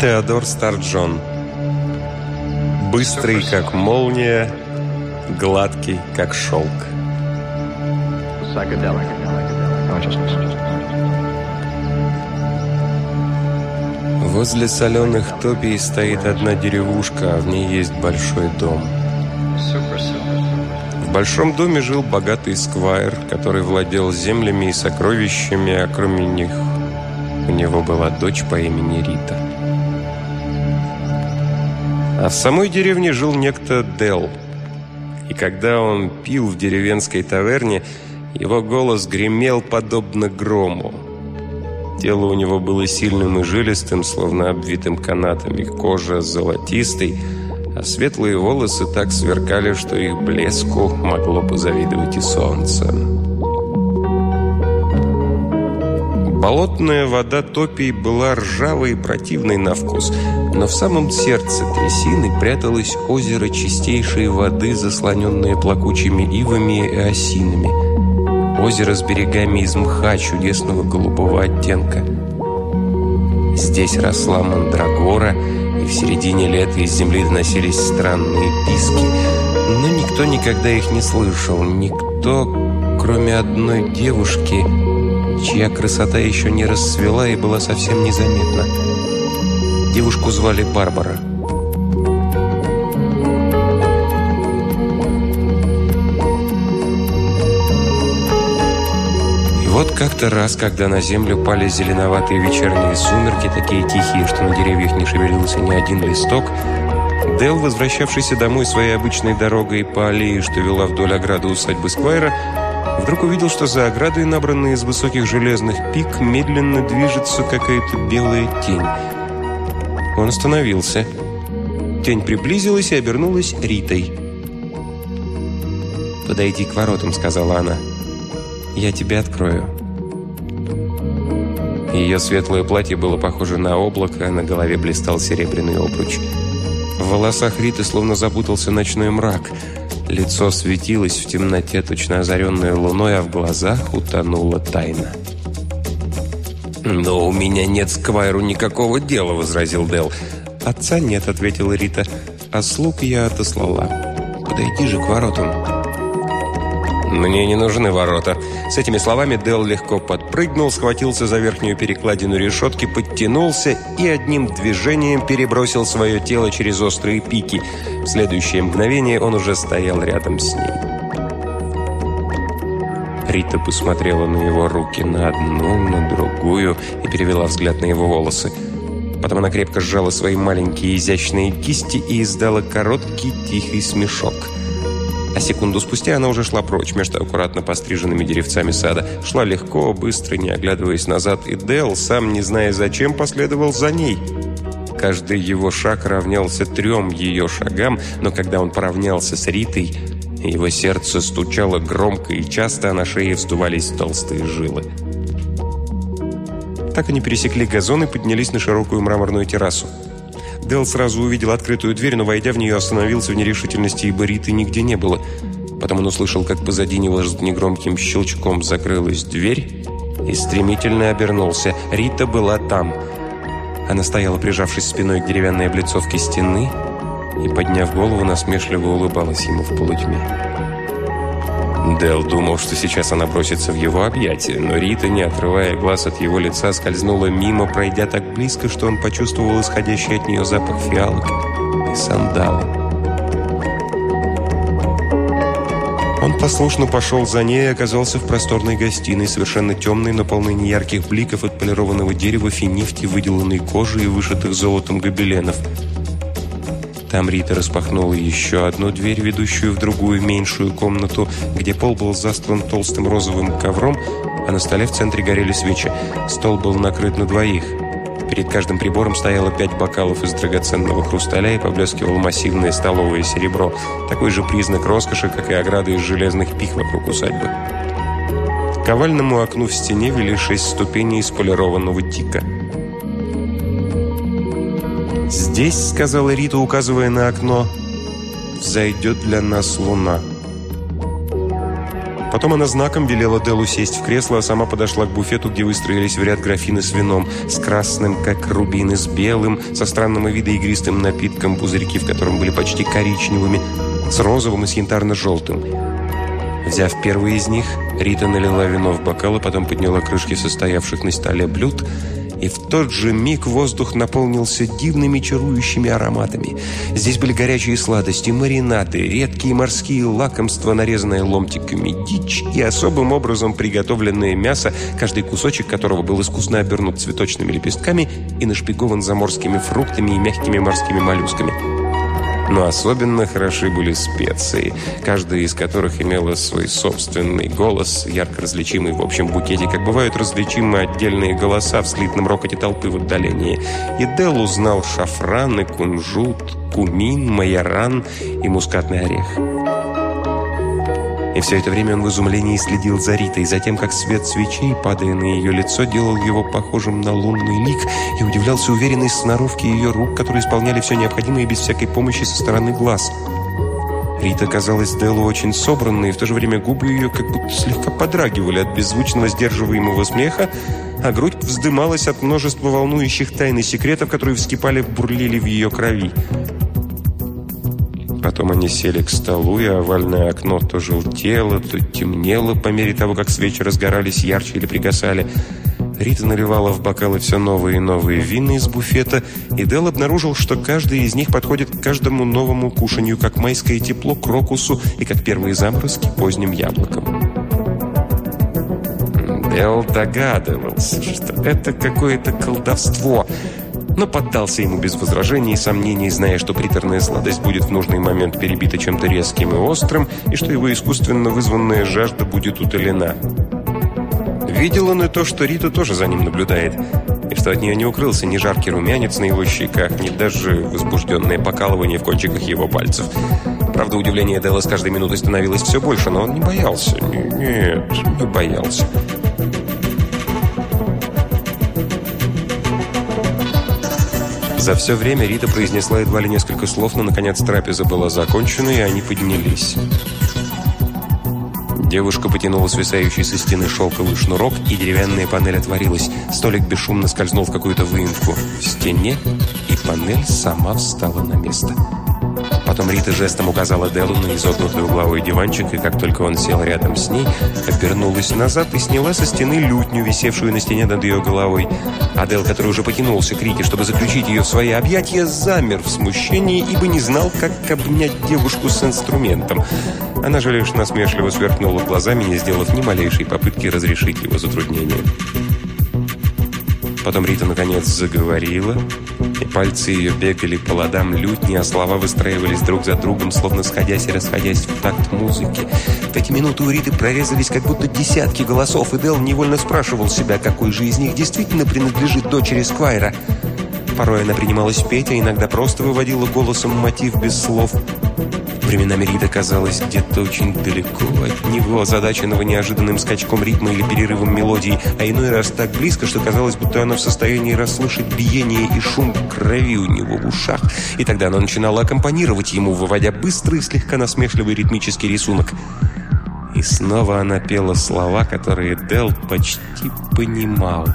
Теодор Старджон. Быстрый, как молния, гладкий, как шелк. Возле соленых топий стоит одна деревушка, а в ней есть большой дом. Большом доме жил богатый сквайр, который владел землями и сокровищами, а кроме них у него была дочь по имени Рита. А в самой деревне жил некто Дел. И когда он пил в деревенской таверне, его голос гремел подобно грому. Тело у него было сильным и жилистым, словно обвитым канатами, кожа золотистой, а светлые волосы так сверкали, что их блеску могло позавидовать и солнце. Болотная вода топий была ржавой и противной на вкус, но в самом сердце трясины пряталось озеро чистейшей воды, заслоненное плакучими ивами и осинами. Озеро с берегами из мха чудесного голубого оттенка. Здесь росла мандрагора, в середине лета из земли доносились странные писки, но никто никогда их не слышал. Никто, кроме одной девушки, чья красота еще не расцвела и была совсем незаметна. Девушку звали Барбара. Вот как-то раз, когда на землю пали зеленоватые вечерние сумерки, такие тихие, что на деревьях не шевелился ни один листок, Дел, возвращавшийся домой своей обычной дорогой по аллее, что вела вдоль ограды усадьбы Сквайра, вдруг увидел, что за оградой, набранной из высоких железных пик, медленно движется какая-то белая тень. Он остановился. Тень приблизилась и обернулась Ритой. «Подойди к воротам», — сказала она. «Я тебе открою». Ее светлое платье было похоже на облако, а на голове блистал серебряный обруч. В волосах Риты словно запутался ночной мрак. Лицо светилось в темноте, точно озаренное луной, а в глазах утонула тайна. «Но у меня нет к Квайру никакого дела», — возразил Дел. «Отца нет», — ответила Рита. «А слуг я отослала. Подойди же к воротам». «Мне не нужны ворота». С этими словами Дел легко подпрыгнул, схватился за верхнюю перекладину решетки, подтянулся и одним движением перебросил свое тело через острые пики. В следующее мгновение он уже стоял рядом с ней. Рита посмотрела на его руки, на одну, на другую и перевела взгляд на его волосы. Потом она крепко сжала свои маленькие изящные кисти и издала короткий тихий смешок – а секунду спустя она уже шла прочь между аккуратно постриженными деревцами сада. Шла легко, быстро, не оглядываясь назад, и Дэл, сам не зная зачем, последовал за ней. Каждый его шаг равнялся трем ее шагам, но когда он поравнялся с Ритой, его сердце стучало громко и часто, а на шее вздувались толстые жилы. Так они пересекли газон и поднялись на широкую мраморную террасу. Дел сразу увидел открытую дверь, но, войдя в нее, остановился в нерешительности, ибо Риты нигде не было. Потом он услышал, как позади него с негромким щелчком закрылась дверь и стремительно обернулся. Рита была там. Она стояла, прижавшись спиной к деревянной облицовке стены и, подняв голову, насмешливо улыбалась ему в полутьме. Дел думал, что сейчас она бросится в его объятия, но Рита, не отрывая глаз от его лица, скользнула мимо, пройдя так близко, что он почувствовал исходящий от нее запах фиалок и сандала. Он послушно пошел за ней и оказался в просторной гостиной, совершенно темной, но полной неярких бликов от полированного дерева, финифти, выделанной кожи и вышитых золотом гобеленов – там Рита распахнула еще одну дверь, ведущую в другую меньшую комнату, где пол был застлан толстым розовым ковром, а на столе в центре горели свечи. Стол был накрыт на двоих. Перед каждым прибором стояло пять бокалов из драгоценного хрусталя и поблескивало массивное столовое серебро. Такой же признак роскоши, как и ограды из железных пих вокруг усадьбы. К овальному окну в стене вели шесть ступеней из полированного тика – «Здесь, — сказала Рита, указывая на окно, — взойдет для нас луна». Потом она знаком велела Делу сесть в кресло, а сама подошла к буфету, где выстроились в ряд графины с вином, с красным, как рубин, и с белым, со странным и вида игристым напитком, пузырьки в котором были почти коричневыми, с розовым и с янтарно-желтым. Взяв первый из них, Рита налила вино в бокал, а потом подняла крышки состоявших на столе блюд – и в тот же миг воздух наполнился дивными чарующими ароматами. Здесь были горячие сладости, маринады, редкие морские лакомства, нарезанные ломтиками, дичь и особым образом приготовленное мясо, каждый кусочек которого был искусно обернут цветочными лепестками и нашпигован заморскими фруктами и мягкими морскими моллюсками. Но особенно хороши были специи, каждая из которых имела свой собственный голос, ярко различимый в общем букете, как бывают различимы отдельные голоса в слитном рокоте толпы в отдалении. И Дел узнал шафран и кунжут, кумин, майоран и мускатный орех. И все это время он в изумлении следил за Ритой, за тем, как свет свечей, падая на ее лицо, делал его похожим на лунный лик, и удивлялся уверенной сноровке ее рук, которые исполняли все необходимое без всякой помощи со стороны глаз. Рита казалась Делу очень собранной, и в то же время губы ее как будто слегка подрагивали от беззвучного сдерживаемого смеха, а грудь вздымалась от множества волнующих тайн и секретов, которые вскипали, бурлили в ее крови. Потом они сели к столу, и овальное окно то желтело, то темнело по мере того, как свечи разгорались ярче или пригасали. Рита наливала в бокалы все новые и новые вина из буфета, и Дел обнаружил, что каждый из них подходит к каждому новому кушанию, как майское тепло крокусу и как первые заморозки поздним яблоком. Дел догадывался, что это какое-то колдовство – но поддался ему без возражений и сомнений, зная, что приторная сладость будет в нужный момент перебита чем-то резким и острым, и что его искусственно вызванная жажда будет утолена. Видел он и то, что Рита тоже за ним наблюдает, и что от нее не укрылся ни жаркий румянец на его щеках, ни даже возбужденное покалывание в кончиках его пальцев. Правда, удивление Делла с каждой минутой становилось все больше, но он не боялся. Нет, не боялся. За все время Рита произнесла едва ли несколько слов, но, наконец, трапеза была закончена, и они поднялись. Девушка потянула свисающий со стены шелковый шнурок, и деревянная панель отворилась. Столик бесшумно скользнул в какую-то выемку в стене, и панель сама встала на место. Потом Рита жестом указала Делу на изогнутый угловой диванчик, и как только он сел рядом с ней, обернулась назад и сняла со стены лютню, висевшую на стене над ее головой. Адел, который уже потянулся к Рите, чтобы заключить ее в свои объятия, замер в смущении, ибо не знал, как обнять девушку с инструментом. Она же лишь насмешливо сверкнула глазами, не сделав ни малейшей попытки разрешить его затруднение. Потом Рита наконец заговорила, и пальцы ее бегали по ладам лютни, а слова выстраивались друг за другом, словно сходясь и расходясь в такт музыки. В эти минуты у Риты прорезались как будто десятки голосов, и Дэл невольно спрашивал себя, какой же из них действительно принадлежит дочери Сквайра. Порой она принималась петь, а иногда просто выводила голосом мотив без слов – Временами Рита казалась где-то очень далеко от него, озадаченного неожиданным скачком ритма или перерывом мелодии, а иной раз так близко, что казалось, будто она в состоянии расслышать биение и шум крови у него в ушах. И тогда она начинала аккомпанировать ему, выводя быстрый, слегка насмешливый ритмический рисунок. И снова она пела слова, которые Дел почти понимал.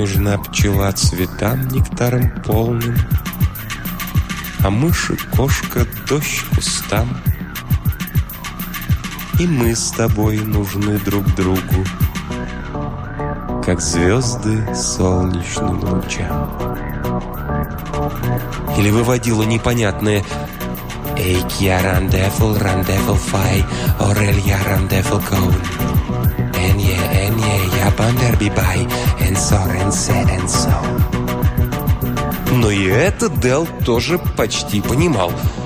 Нужна пчела цветам нектаром полным, А мыши, кошка, дождь кустам. И мы с тобой нужны друг другу, Как звезды солнечным лучам. Или выводила непонятное «Эй, я рандефл, рандефл фай, Орель я рандефл коун». Enje, enje, я бандербибай, энсор, энсе, энсо. Но и это Дел тоже почти понимал –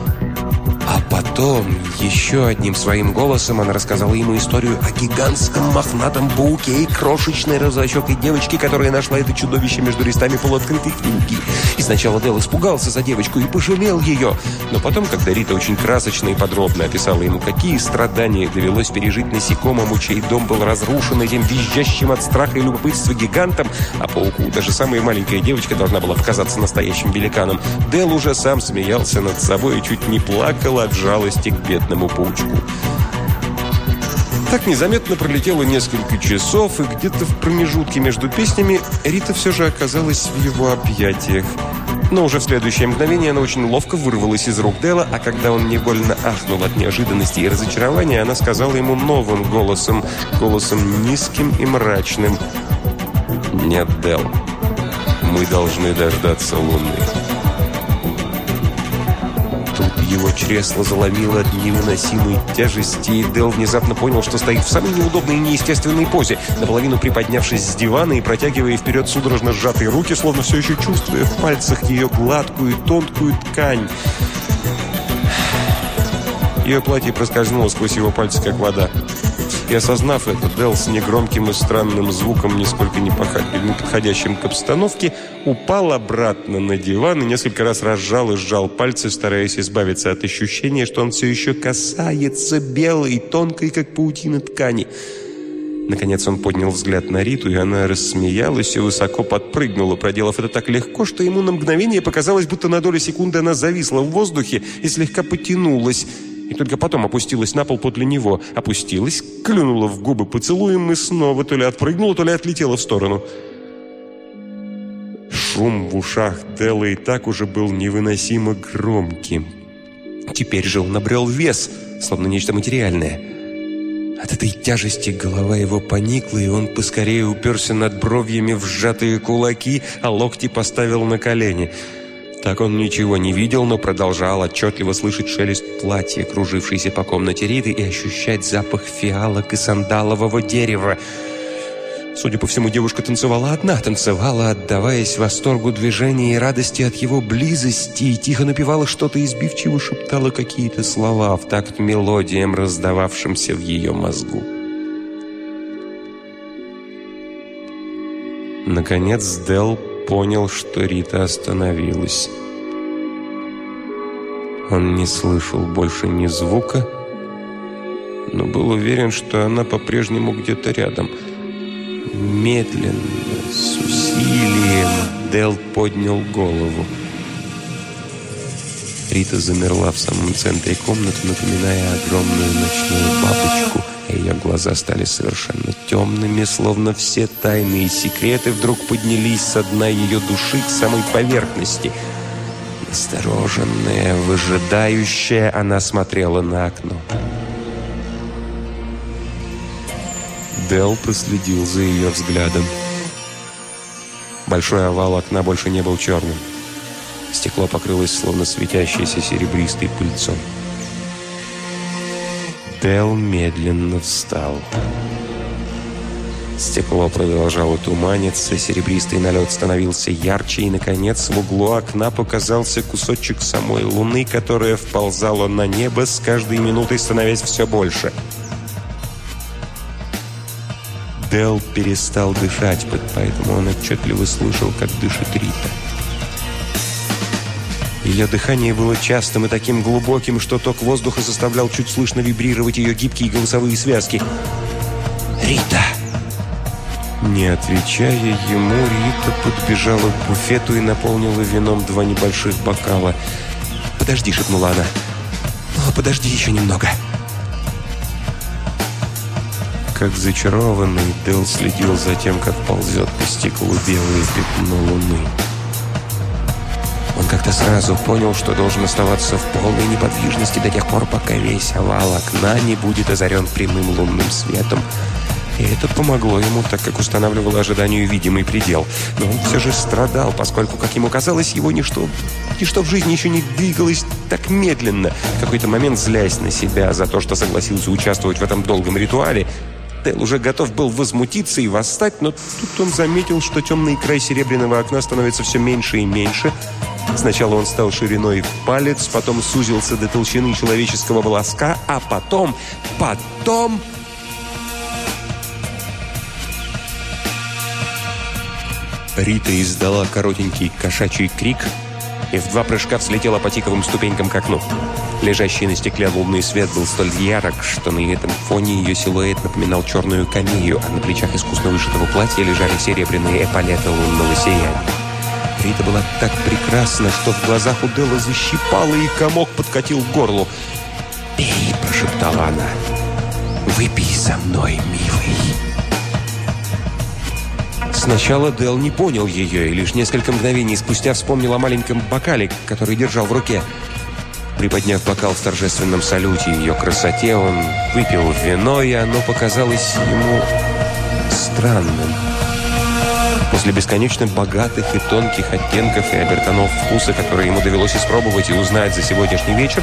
а потом, еще одним своим голосом, она рассказала ему историю о гигантском мохнатом пауке и крошечной розовощекой девочке, которая нашла это чудовище между листами полуоткрытой книги. И сначала Дэл испугался за девочку и пожалел ее. Но потом, когда Рита очень красочно и подробно описала ему, какие страдания довелось пережить насекомому, чей дом был разрушен этим визжащим от страха и любопытства гигантом, а пауку даже самая маленькая девочка должна была показаться настоящим великаном, Дэл уже сам смеялся над собой и чуть не плакал, от жалости к бедному паучку. Так незаметно пролетело несколько часов, и где-то в промежутке между песнями Рита все же оказалась в его объятиях. Но уже в следующее мгновение она очень ловко вырвалась из рук Дела, а когда он невольно ахнул от неожиданности и разочарования, она сказала ему новым голосом, голосом низким и мрачным. «Нет, Дел, мы должны дождаться Луны». Его чресло заломило от невыносимой тяжести, и Дел внезапно понял, что стоит в самой неудобной и неестественной позе, наполовину приподнявшись с дивана и протягивая вперед судорожно сжатые руки, словно все еще чувствуя в пальцах ее гладкую тонкую ткань. Ее платье проскользнуло сквозь его пальцы, как вода. И осознав это, Дел с негромким и странным звуком, нисколько не подходящим к обстановке, упал обратно на диван и несколько раз разжал и сжал пальцы, стараясь избавиться от ощущения, что он все еще касается белой, тонкой, как паутина ткани. Наконец он поднял взгляд на Риту, и она рассмеялась и высоко подпрыгнула, проделав это так легко, что ему на мгновение показалось, будто на долю секунды она зависла в воздухе и слегка потянулась и только потом опустилась на пол подле него. Опустилась, клюнула в губы поцелуем и снова то ли отпрыгнула, то ли отлетела в сторону. Шум в ушах Делла и так уже был невыносимо громким. Теперь же он обрел вес, словно нечто материальное. От этой тяжести голова его поникла, и он поскорее уперся над бровьями в сжатые кулаки, а локти поставил на колени – так он ничего не видел, но продолжал отчетливо слышать шелест платья, кружившейся по комнате Риты, и ощущать запах фиалок и сандалового дерева. Судя по всему, девушка танцевала одна, танцевала, отдаваясь восторгу движения и радости от его близости, и тихо напевала что-то избивчиво, шептала какие-то слова в такт мелодиям, раздававшимся в ее мозгу. Наконец Дел понял, что Рита остановилась. Он не слышал больше ни звука, но был уверен, что она по-прежнему где-то рядом. Медленно, с усилием, Дел поднял голову. Рита замерла в самом центре комнаты, напоминая огромную ночную бабочку – ее глаза стали совершенно темными, словно все тайные секреты вдруг поднялись со дна ее души к самой поверхности. Настороженная, выжидающая, она смотрела на окно. Дел проследил за ее взглядом. Большой овал окна больше не был черным. Стекло покрылось словно светящейся серебристой пыльцом. Тел медленно встал. Стекло продолжало туманиться, серебристый налет становился ярче, и, наконец, в углу окна показался кусочек самой луны, которая вползала на небо, с каждой минутой становясь все больше. Дел перестал дышать, поэтому он отчетливо слышал, как дышит Рита. Ее дыхание было частым и таким глубоким, что ток воздуха заставлял чуть слышно вибрировать ее гибкие голосовые связки. «Рита!» Не отвечая ему, Рита подбежала к буфету и наполнила вином два небольших бокала. «Подожди», — шепнула она. «О, подожди еще немного». Как зачарованный, Дэл следил за тем, как ползет по стеклу белое пятно луны. Он как-то сразу понял, что должен оставаться в полной неподвижности до тех пор, пока весь овал окна не будет озарен прямым лунным светом. И это помогло ему, так как устанавливало ожиданию видимый предел. Но он все же страдал, поскольку, как ему казалось, его ничто, ничто в жизни еще не двигалось так медленно. В какой-то момент, злясь на себя за то, что согласился участвовать в этом долгом ритуале, Тел уже готов был возмутиться и восстать, но тут он заметил, что темный край серебряного окна становится все меньше и меньше, Сначала он стал шириной в палец, потом сузился до толщины человеческого волоска, а потом, потом... Рита издала коротенький кошачий крик и в два прыжка взлетела по тиковым ступенькам к окну. Лежащий на стекле лунный свет был столь ярок, что на этом фоне ее силуэт напоминал черную камею, а на плечах искусно вышитого платья лежали серебряные эполеты лунного сияния. Рита была так прекрасна, что в глазах у Делла защипала, и комок подкатил к горлу. «Пей!» – прошептала она. «Выпей со мной, милый!» Сначала Дел не понял ее, и лишь несколько мгновений спустя вспомнил о маленьком бокале, который держал в руке. Приподняв бокал в торжественном салюте ее красоте, он выпил вино, и оно показалось ему странным. После бесконечно богатых и тонких оттенков и обертонов вкуса, которые ему довелось испробовать и узнать за сегодняшний вечер,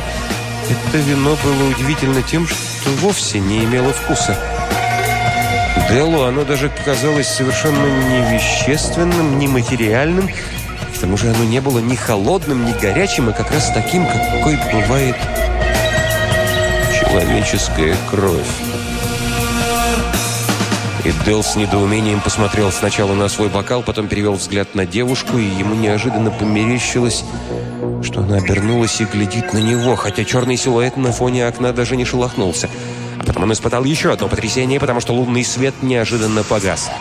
это вино было удивительно тем, что вовсе не имело вкуса. Делу оно даже казалось совершенно не вещественным, не материальным. К тому же оно не было ни холодным, ни горячим, а как раз таким, какой бывает человеческая кровь. И Дел с недоумением посмотрел сначала на свой бокал, потом перевел взгляд на девушку, и ему неожиданно померещилось, что она обернулась и глядит на него, хотя черный силуэт на фоне окна даже не шелохнулся. Он испытал еще одно потрясение, потому что лунный свет неожиданно погас.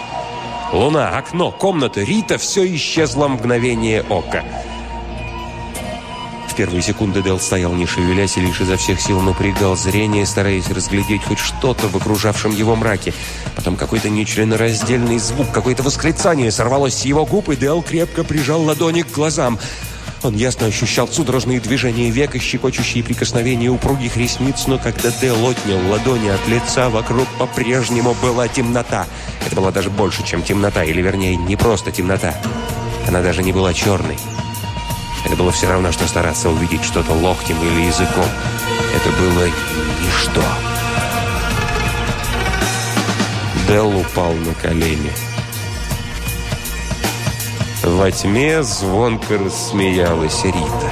Луна, окно, комната, Рита – все исчезло в мгновение ока – первые секунды Дел стоял не шевелясь и лишь изо всех сил напрягал зрение, стараясь разглядеть хоть что-то в окружавшем его мраке. Потом какой-то нечленораздельный звук, какое-то восклицание сорвалось с его губ, и Дел крепко прижал ладони к глазам. Он ясно ощущал судорожные движения века, щекочущие прикосновения упругих ресниц, но когда Дел отнял ладони от лица, вокруг по-прежнему была темнота. Это была даже больше, чем темнота, или вернее, не просто темнота. Она даже не была черной. Это было все равно, что стараться увидеть что-то локтем или языком. Это было ничто. Дел упал на колени. Во тьме звонко рассмеялась Рита.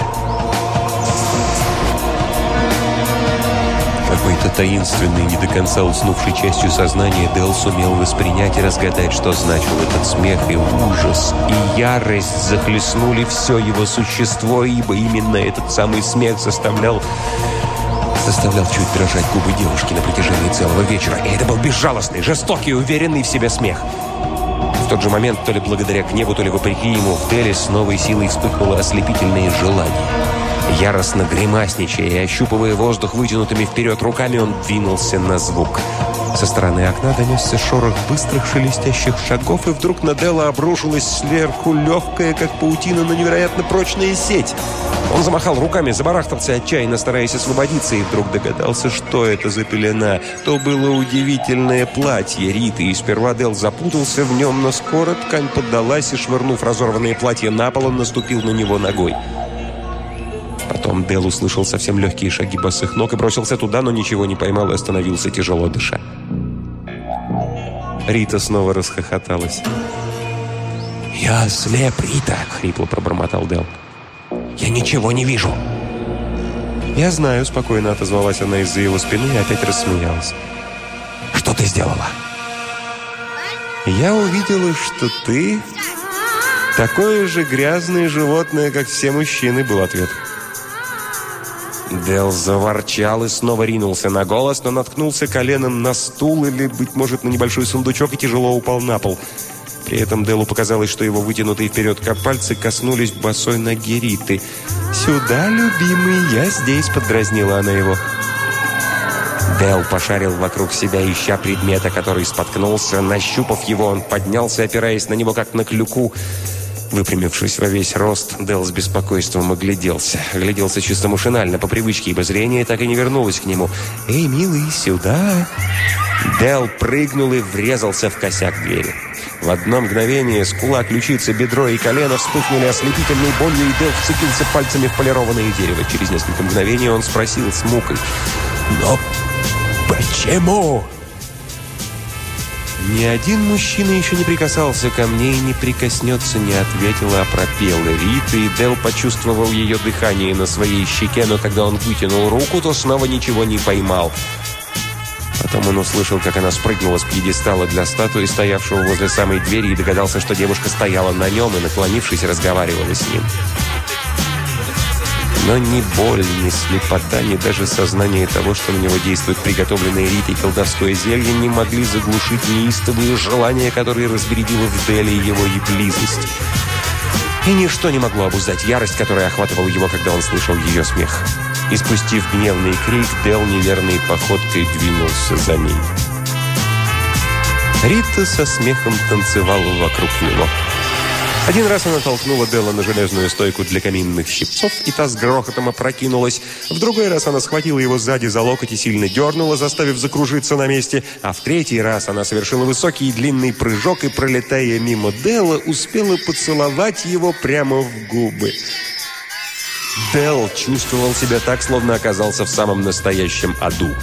Какой-то таинственной, не до конца уснувшей частью сознания Дэл сумел воспринять и разгадать, что значил этот смех и ужас, и ярость захлестнули все его существо, ибо именно этот самый смех заставлял заставлял чуть дрожать губы девушки на протяжении целого вечера. И это был безжалостный, жестокий, уверенный в себе смех. В тот же момент, то ли благодаря гневу, то ли вопреки ему, в Деле с новой силой вспыхнуло ослепительное желание. Яростно гримасничая и ощупывая воздух вытянутыми вперед руками, он двинулся на звук. Со стороны окна донесся шорох быстрых шелестящих шагов, и вдруг на Делла обрушилась сверху легкая, как паутина, но невероятно прочная сеть. Он замахал руками, забарахтался отчаянно, стараясь освободиться, и вдруг догадался, что это за пелена. То было удивительное платье Риты, и сперва Дел запутался в нем, но скоро ткань поддалась, и, швырнув разорванное платье на пол, он наступил на него ногой. Потом Дел услышал совсем легкие шаги босых ног и бросился туда, но ничего не поймал и остановился, тяжело дыша. Рита снова расхохоталась. «Я слеп, Рита!» — хрипло пробормотал Дел. «Я ничего не вижу!» «Я знаю», — спокойно отозвалась она из-за его спины и опять рассмеялась. «Что ты сделала?» «Я увидела, что ты такое же грязное животное, как все мужчины», — был ответ. Дел заворчал и снова ринулся на голос, но наткнулся коленом на стул или, быть может, на небольшой сундучок и тяжело упал на пол. При этом Делу показалось, что его вытянутые вперед пальцы коснулись босой ноги Риты. «Сюда, любимый, я здесь», — поддразнила она его. Дел пошарил вокруг себя, ища предмета, который споткнулся. Нащупав его, он поднялся, опираясь на него, как на клюку. Выпрямившись во весь рост, Дел с беспокойством огляделся. Огляделся чисто машинально, по привычке, ибо зрение так и не вернулось к нему. «Эй, милый, сюда!» Дел прыгнул и врезался в косяк двери. В одно мгновение скула, ключица, бедро и колено вспыхнули ослепительной болью, и Дел вцепился пальцами в полированное дерево. Через несколько мгновений он спросил с мукой. «Но почему?» «Ни один мужчина еще не прикасался ко мне и не прикоснется, не ответила, а пропела Рита, и Дел почувствовал ее дыхание на своей щеке, но когда он вытянул руку, то снова ничего не поймал. Потом он услышал, как она спрыгнула с пьедестала для статуи, стоявшего возле самой двери, и догадался, что девушка стояла на нем и, наклонившись, разговаривала с ним. Но ни боль, ни слепота, ни даже сознание того, что на него действует приготовленное Ритой колдовское зелье, не могли заглушить неистовые желания, которые разбередило в Деле его и близость. И ничто не могло обуздать ярость, которая охватывала его, когда он слышал ее смех. И спустив гневный крик, Дел неверной походкой двинулся за ней. Рита со смехом танцевала вокруг него. Один раз она толкнула Делла на железную стойку для каминных щипцов, и та с грохотом опрокинулась. В другой раз она схватила его сзади за локоть и сильно дернула, заставив закружиться на месте. А в третий раз она совершила высокий и длинный прыжок и, пролетая мимо Делла, успела поцеловать его прямо в губы. Делл чувствовал себя так, словно оказался в самом настоящем аду.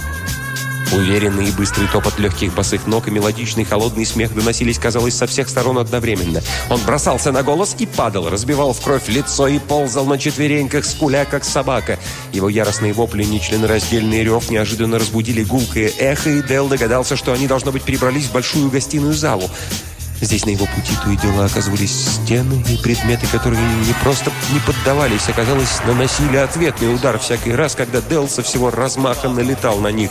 Уверенный и быстрый топот легких босых ног и мелодичный холодный смех доносились, казалось, со всех сторон одновременно. Он бросался на голос и падал, разбивал в кровь лицо и ползал на четвереньках, скуля, как собака. Его яростные вопли нечленораздельный рев неожиданно разбудили гулкое эхо, и Дел догадался, что они, должно быть, перебрались в большую гостиную залу. Здесь на его пути то и дело оказывались стены и предметы, которые не просто не поддавались, а, казалось, наносили ответный удар всякий раз, когда Дел со всего размаха налетал на них.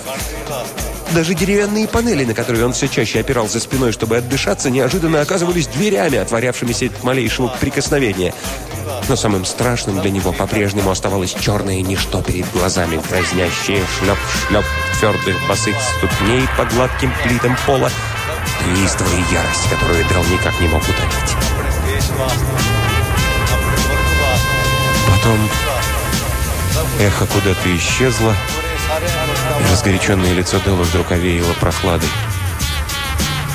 Даже деревянные панели, на которые он все чаще опирался спиной, чтобы отдышаться, неожиданно оказывались дверями, отворявшимися от малейшего прикосновения. Но самым страшным для него по-прежнему оставалось черное ничто перед глазами, дразнящее шлеп-шлеп твердых босых ступней по гладким плитам пола, неистовая ярость, которую Дел никак не мог утолить. Потом эхо куда-то исчезло, и разгоряченное лицо Дела вдруг овеяло прохладой.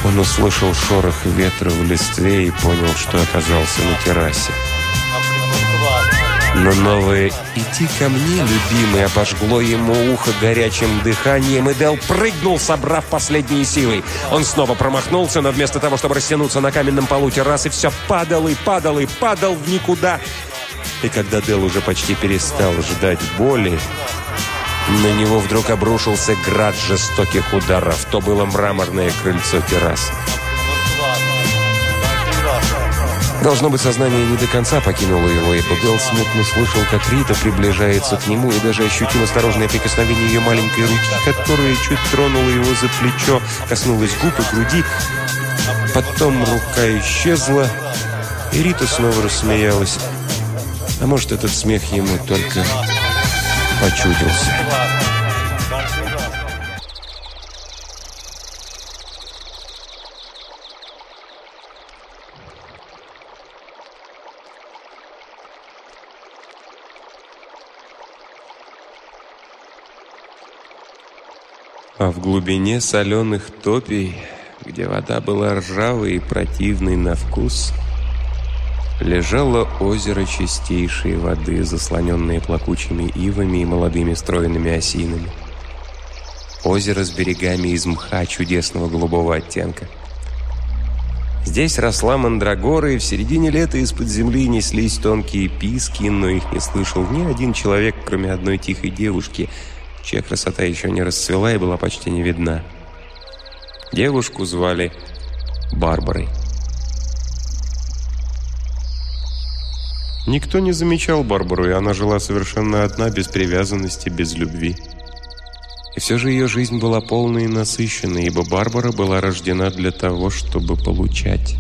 Он услышал шорох ветра в листве и понял, что оказался на террасе. Но новое «Иди ко мне, любимый» обожгло ему ухо горячим дыханием, и Дел прыгнул, собрав последние силы. Он снова промахнулся, но вместо того, чтобы растянуться на каменном полу террасы, все падал и падал и падал в никуда. И когда Дел уже почти перестал ждать боли, на него вдруг обрушился град жестоких ударов. То было мраморное крыльцо террасы. Должно быть, сознание не до конца покинуло его, и Дел смутно слышал, как Рита приближается к нему, и даже ощутил осторожное прикосновение ее маленькой руки, которая чуть тронула его за плечо, коснулась губ и груди. Потом рука исчезла, и Рита снова рассмеялась. А может, этот смех ему только почудился. А в глубине соленых топий, где вода была ржавой и противной на вкус, лежало озеро чистейшей воды, заслоненное плакучими ивами и молодыми стройными осинами. Озеро с берегами из мха чудесного голубого оттенка. Здесь росла мандрагора, и в середине лета из-под земли неслись тонкие писки, но их не слышал ни один человек, кроме одной тихой девушки – чья красота еще не расцвела и была почти не видна. Девушку звали Барбарой. Никто не замечал Барбару, и она жила совершенно одна, без привязанности, без любви. И все же ее жизнь была полной и насыщенной, ибо Барбара была рождена для того, чтобы получать.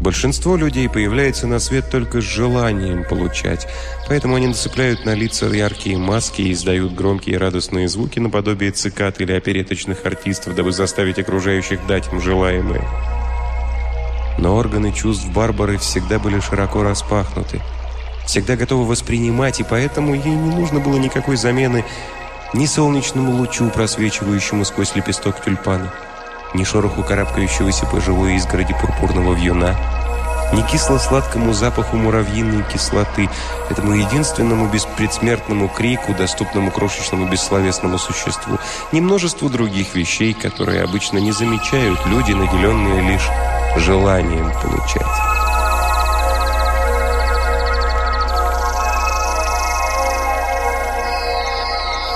Большинство людей появляется на свет только с желанием получать, поэтому они нацепляют на лица яркие маски и издают громкие радостные звуки наподобие цикад или опереточных артистов, дабы заставить окружающих дать им желаемое. Но органы чувств Барбары всегда были широко распахнуты, всегда готовы воспринимать, и поэтому ей не нужно было никакой замены ни солнечному лучу, просвечивающему сквозь лепесток тюльпана, ни шороху карабкающегося по живой изгороди пурпурного вьюна, ни кисло-сладкому запаху муравьиной кислоты, этому единственному беспредсмертному крику, доступному крошечному бессловесному существу, ни множеству других вещей, которые обычно не замечают люди, наделенные лишь желанием получать.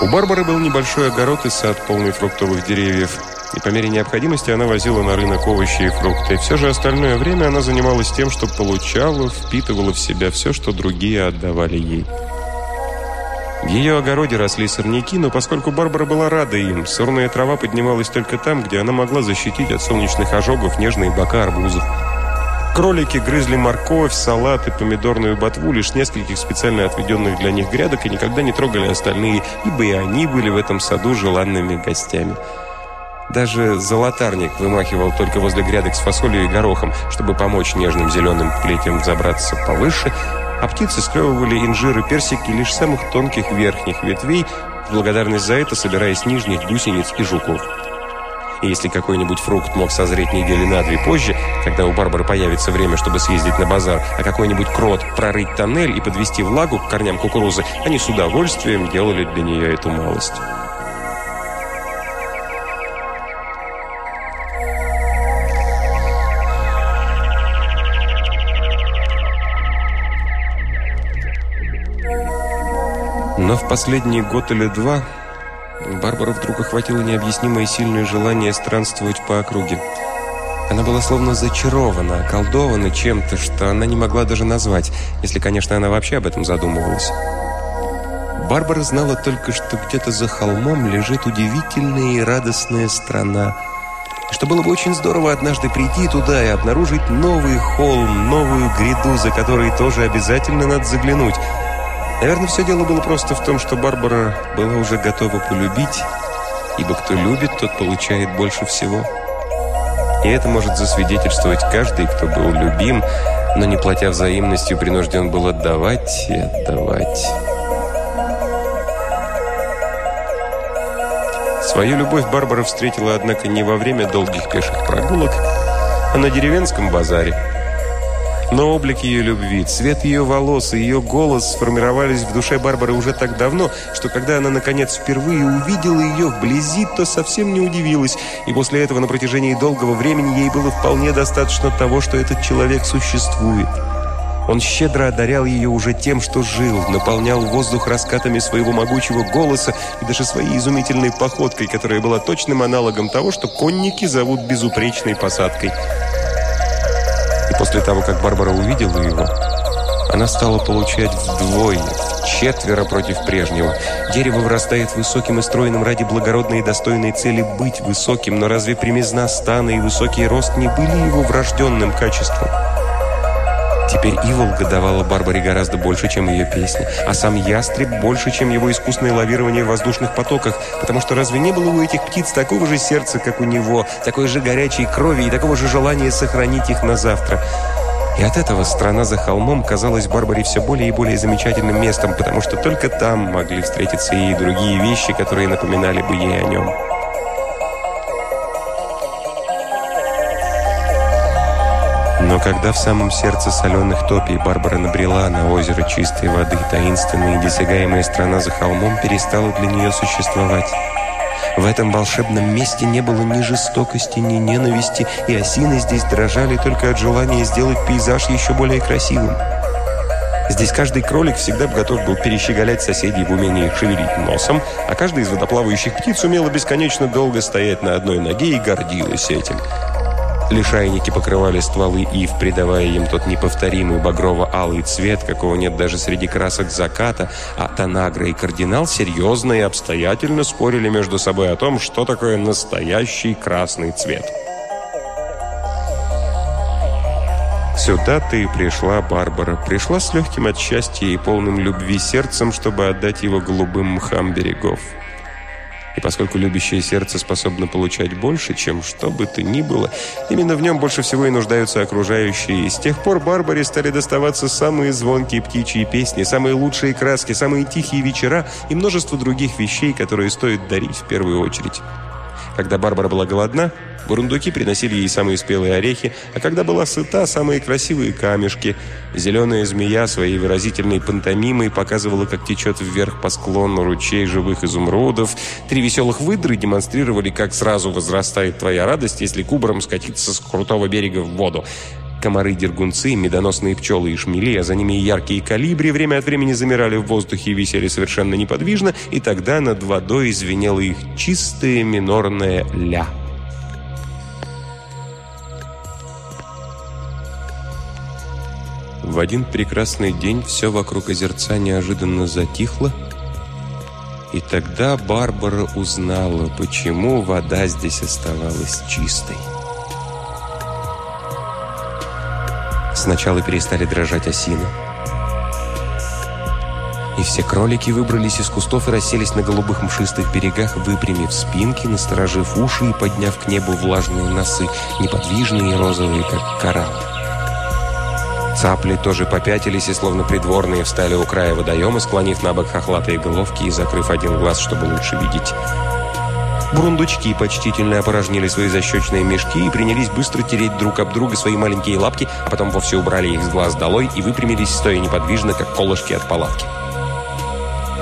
У Барбары был небольшой огород и сад, полный фруктовых деревьев – и по мере необходимости она возила на рынок овощи и фрукты. Все же остальное время она занималась тем, что получала, впитывала в себя все, что другие отдавали ей. В ее огороде росли сорняки, но поскольку Барбара была рада им, сорная трава поднималась только там, где она могла защитить от солнечных ожогов нежные бока арбузов. Кролики грызли морковь, салат и помидорную ботву лишь нескольких специально отведенных для них грядок и никогда не трогали остальные, ибо и они были в этом саду желанными гостями. Даже золотарник вымахивал только возле грядок с фасолью и горохом, чтобы помочь нежным зеленым плетям взобраться повыше, а птицы склевывали инжир и персики лишь самых тонких верхних ветвей, в благодарность за это собираясь нижних гусениц и жуков. И если какой-нибудь фрукт мог созреть недели на две позже, когда у Барбары появится время, чтобы съездить на базар, а какой-нибудь крот прорыть тоннель и подвести влагу к корням кукурузы, они с удовольствием делали для нее эту малость. Но в последний год или два Барбара вдруг охватило необъяснимое сильное желание странствовать по округе. Она была словно зачарована, околдована чем-то, что она не могла даже назвать, если, конечно, она вообще об этом задумывалась. Барбара знала только, что где-то за холмом лежит удивительная и радостная страна, что было бы очень здорово однажды прийти туда и обнаружить новый холм, новую гряду, за которой тоже обязательно надо заглянуть – Наверное, все дело было просто в том, что Барбара была уже готова полюбить, ибо кто любит, тот получает больше всего. И это может засвидетельствовать каждый, кто был любим, но не платя взаимностью, принужден был отдавать и отдавать. Свою любовь Барбара встретила, однако, не во время долгих пеших прогулок, а на деревенском базаре – но облик ее любви, цвет ее волос и ее голос сформировались в душе Барбары уже так давно, что когда она, наконец, впервые увидела ее вблизи, то совсем не удивилась. И после этого на протяжении долгого времени ей было вполне достаточно того, что этот человек существует. Он щедро одарял ее уже тем, что жил, наполнял воздух раскатами своего могучего голоса и даже своей изумительной походкой, которая была точным аналогом того, что конники зовут безупречной посадкой – после того, как Барбара увидела его, она стала получать вдвое, четверо против прежнего. Дерево вырастает высоким и стройным ради благородной и достойной цели быть высоким, но разве примизна стана и высокий рост не были его врожденным качеством? Теперь Иволга давала Барбаре гораздо больше, чем ее песни, а сам ястреб больше, чем его искусное лавирование в воздушных потоках, потому что разве не было у этих птиц такого же сердца, как у него, такой же горячей крови и такого же желания сохранить их на завтра? И от этого страна за холмом казалась Барбаре все более и более замечательным местом, потому что только там могли встретиться и другие вещи, которые напоминали бы ей о нем. Но когда в самом сердце соленых топий Барбара набрела на озеро чистой воды, таинственная и досягаемая страна за холмом перестала для нее существовать. В этом волшебном месте не было ни жестокости, ни ненависти, и осины здесь дрожали только от желания сделать пейзаж еще более красивым. Здесь каждый кролик всегда готов был перещеголять соседей в умении шевелить носом, а каждый из водоплавающих птиц умела бесконечно долго стоять на одной ноге и гордилась этим – Лишайники покрывали стволы ив, придавая им тот неповторимый багрово-алый цвет, какого нет даже среди красок заката, а Танагра и Кардинал серьезно и обстоятельно спорили между собой о том, что такое настоящий красный цвет. Сюда ты пришла, Барбара. Пришла с легким от счастья и полным любви сердцем, чтобы отдать его голубым мхам берегов. И поскольку любящее сердце способно получать больше, чем что бы то ни было, именно в нем больше всего и нуждаются окружающие. И с тех пор Барбаре стали доставаться самые звонкие птичьи песни, самые лучшие краски, самые тихие вечера и множество других вещей, которые стоит дарить в первую очередь. Когда Барбара была голодна, бурундуки приносили ей самые спелые орехи, а когда была сыта, самые красивые камешки. Зеленая змея своей выразительной пантомимой показывала, как течет вверх по склону ручей живых изумрудов. Три веселых выдры демонстрировали, как сразу возрастает твоя радость, если кубаром скатиться с крутого берега в воду. Комары-дергунцы, медоносные пчелы и шмели, а за ними и яркие калибри время от времени замирали в воздухе и висели совершенно неподвижно, и тогда над водой звенело их чистое минорное «ля». В один прекрасный день все вокруг озерца неожиданно затихло, и тогда Барбара узнала, почему вода здесь оставалась чистой. Сначала перестали дрожать осины. И все кролики выбрались из кустов и расселись на голубых мшистых берегах, выпрямив спинки, насторожив уши и подняв к небу влажные носы, неподвижные и розовые, как коралл. Цапли тоже попятились и, словно придворные, встали у края водоема, склонив на бок хохлатые головки и закрыв один глаз, чтобы лучше видеть. Бурундучки почтительно опорожнили свои защечные мешки и принялись быстро тереть друг об друга свои маленькие лапки, а потом вовсе убрали их с глаз долой и выпрямились, стоя неподвижно, как колышки от палатки.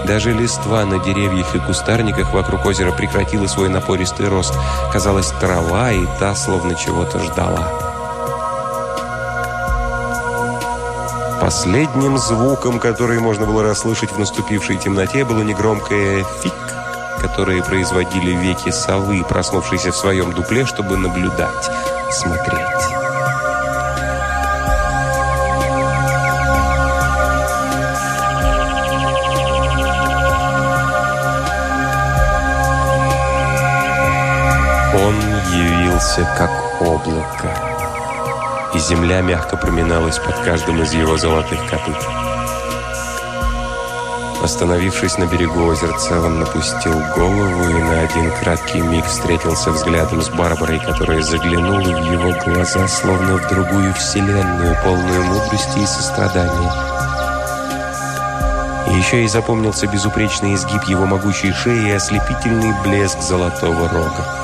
Даже листва на деревьях и кустарниках вокруг озера прекратила свой напористый рост. Казалось, трава и та словно чего-то ждала. Последним звуком, который можно было расслышать в наступившей темноте, было негромкое «фик», которое производили веки совы, проснувшиеся в своем дупле, чтобы наблюдать, смотреть. Он явился как облако, и земля мягко проминалась под каждым из его золотых копыт. Остановившись на берегу озерца, он напустил голову и на один краткий миг встретился взглядом с Барбарой, которая заглянула в его глаза, словно в другую вселенную, полную мудрости и сострадания. И еще и запомнился безупречный изгиб его могучей шеи и ослепительный блеск золотого рога.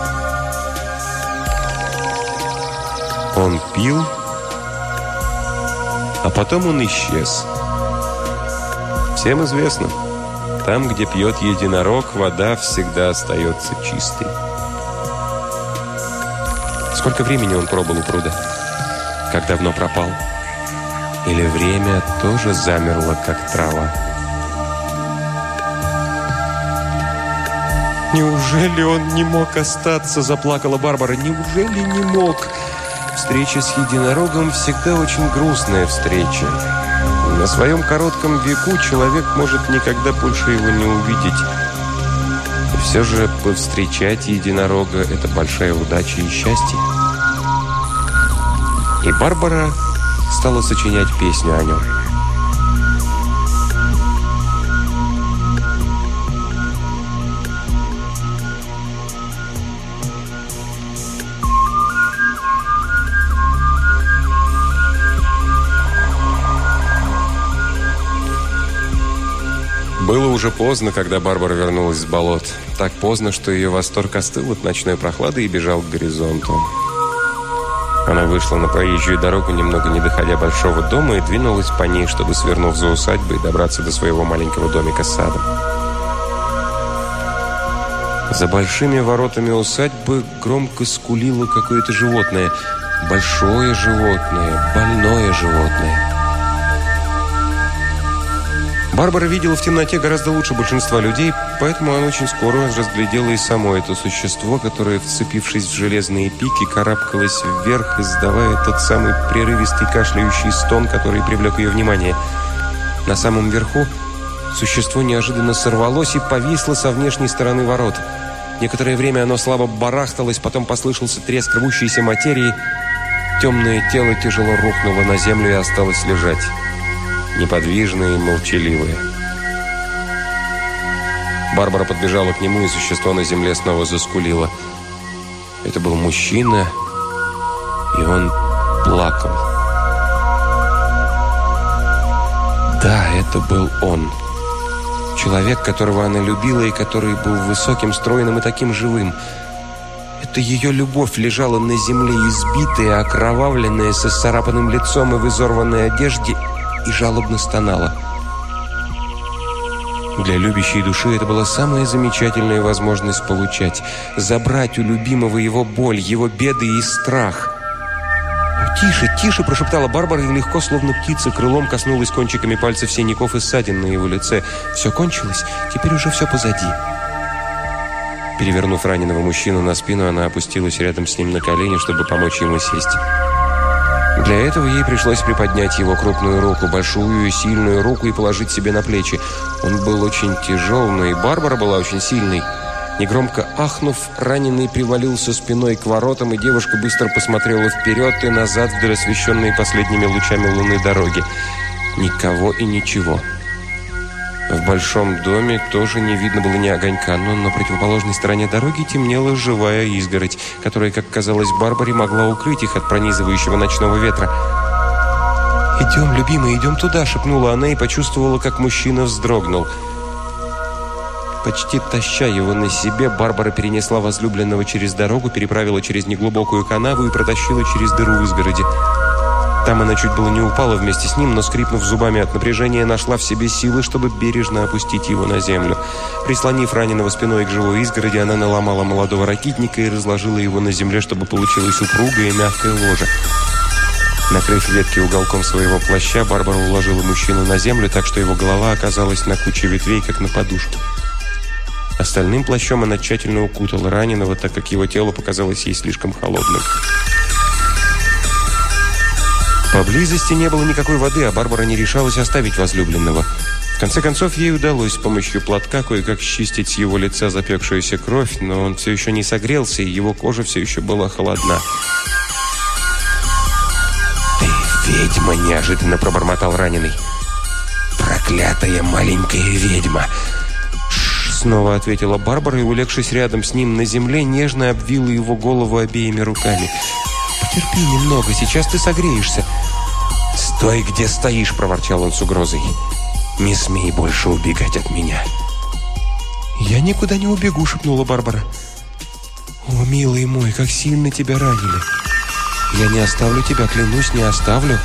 Он пил, а потом он исчез. Всем известно, там, где пьет единорог, вода всегда остается чистой. Сколько времени он пробыл у пруда? Как давно пропал? Или время тоже замерло, как трава? «Неужели он не мог остаться?» – заплакала Барбара. «Неужели не мог?» Встреча с единорогом всегда очень грустная встреча. На своем коротком веку человек может никогда больше его не увидеть. И все же повстречать единорога – это большая удача и счастье. И Барбара стала сочинять песню о нем. Уже поздно, когда Барбара вернулась с болот. Так поздно, что ее восторг остыл от ночной прохлады и бежал к горизонту. Она вышла на проезжую дорогу, немного не доходя большого дома, и двинулась по ней, чтобы, свернув за усадьбой, добраться до своего маленького домика с садом. За большими воротами усадьбы громко скулило какое-то животное. Большое животное, больное животное. Барбара видела в темноте гораздо лучше большинства людей, поэтому она очень скоро разглядела и само это существо, которое, вцепившись в железные пики, карабкалось вверх, издавая тот самый прерывистый кашляющий стон, который привлек ее внимание. На самом верху существо неожиданно сорвалось и повисло со внешней стороны ворот. Некоторое время оно слабо барахталось, потом послышался треск рвущейся материи. Темное тело тяжело рухнуло на землю и осталось лежать неподвижные и молчаливые. Барбара подбежала к нему, и существо на земле снова заскулило. Это был мужчина, и он плакал. Да, это был он. Человек, которого она любила и который был высоким, стройным и таким живым. Это ее любовь лежала на земле, избитая, окровавленная, со сцарапанным лицом и в изорванной одежде, и жалобно стонала. Для любящей души это была самая замечательная возможность получать, забрать у любимого его боль, его беды и страх. «Тише, тише!» – прошептала Барбара и легко, словно птица, крылом коснулась кончиками пальцев синяков и ссадин на его лице. «Все кончилось, теперь уже все позади». Перевернув раненого мужчину на спину, она опустилась рядом с ним на колени, чтобы помочь ему сесть. Для этого ей пришлось приподнять его крупную руку, большую и сильную руку и положить себе на плечи. Он был очень тяжел, но и Барбара была очень сильной. Негромко ахнув, раненый привалился спиной к воротам, и девушка быстро посмотрела вперед и назад вдоль освещенной последними лучами луны дороги. Никого и ничего. В большом доме тоже не видно было ни огонька, но на противоположной стороне дороги темнела живая изгородь, которая, как казалось Барбаре, могла укрыть их от пронизывающего ночного ветра. «Идем, любимый, идем туда!» – шепнула она и почувствовала, как мужчина вздрогнул – Почти таща его на себе, Барбара перенесла возлюбленного через дорогу, переправила через неглубокую канаву и протащила через дыру в изгороди. Там она чуть было не упала вместе с ним, но, скрипнув зубами от напряжения, нашла в себе силы, чтобы бережно опустить его на землю. Прислонив раненого спиной к живой изгороди, она наломала молодого ракитника и разложила его на земле, чтобы получилась упругая и мягкая ложа. Накрыв ветки уголком своего плаща, Барбара уложила мужчину на землю, так что его голова оказалась на куче ветвей, как на подушке. Остальным плащом она тщательно укутала раненого, так как его тело показалось ей слишком холодным. Поблизости не было никакой воды, а Барбара не решалась оставить возлюбленного. В конце концов, ей удалось с помощью платка кое-как счистить с его лица запекшуюся кровь, но он все еще не согрелся, и его кожа все еще была холодна. «Ты ведьма!» – неожиданно пробормотал раненый. «Проклятая маленькая ведьма!» снова ответила Барбара и, улегшись рядом с ним на земле, нежно обвила его голову обеими руками. «Потерпи немного, сейчас ты согреешься». «Стой, где стоишь!» – проворчал он с угрозой. «Не смей больше убегать от меня». «Я никуда не убегу», – шепнула Барбара. «О, милый мой, как сильно тебя ранили!» «Я не оставлю тебя, клянусь, не оставлю!»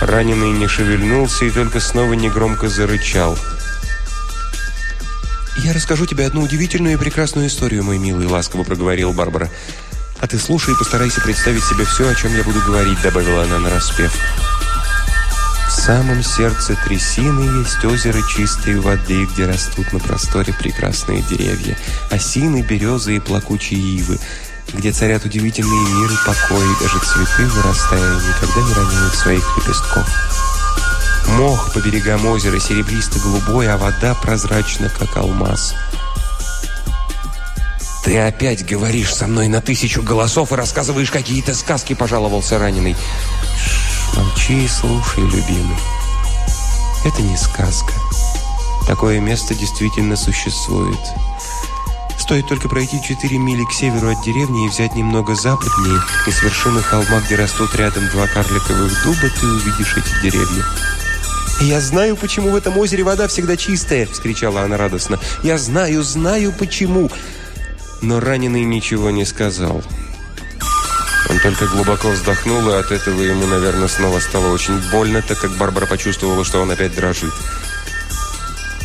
Раненый не шевельнулся и только снова негромко зарычал. «Я «Я расскажу тебе одну удивительную и прекрасную историю, мой милый», — ласково проговорил Барбара. «А ты слушай и постарайся представить себе все, о чем я буду говорить», — добавила она на распев. В самом сердце трясины есть озеро чистой воды, где растут на просторе прекрасные деревья, осины, березы и плакучие ивы, где царят удивительные миры покоя, и даже цветы, вырастая, никогда не роняют своих лепестков. Мох по берегам озера серебристо-голубой, а вода прозрачна, как алмаз. «Ты опять говоришь со мной на тысячу голосов и рассказываешь какие-то сказки», — пожаловался раненый. «Молчи и слушай, любимый. Это не сказка. Такое место действительно существует. Стоит только пройти 4 мили к северу от деревни и взять немного западнее, и с вершины холма, где растут рядом два карликовых дуба, ты увидишь эти деревья». «Я знаю, почему в этом озере вода всегда чистая!» – вскричала она радостно. «Я знаю, знаю, почему!» Но раненый ничего не сказал. Он только глубоко вздохнул, и от этого ему, наверное, снова стало очень больно, так как Барбара почувствовала, что он опять дрожит.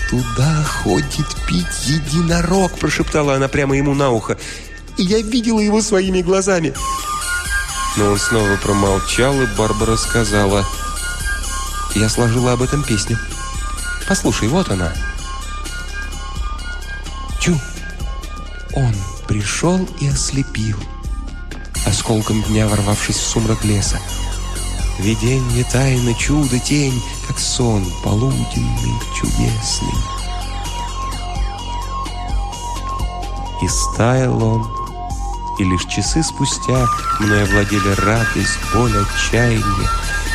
«Туда ходит пить единорог!» – прошептала она прямо ему на ухо. «И я видела его своими глазами!» Но он снова промолчал, и Барбара сказала – я сложила об этом песню. Послушай, вот она. Чу. Он пришел и ослепил, осколком дня ворвавшись в сумрак леса. Виденье, тайна, чудо, тень, как сон полуденный, чудесный. И стаял он, и лишь часы спустя мной овладели радость, боль, отчаяние,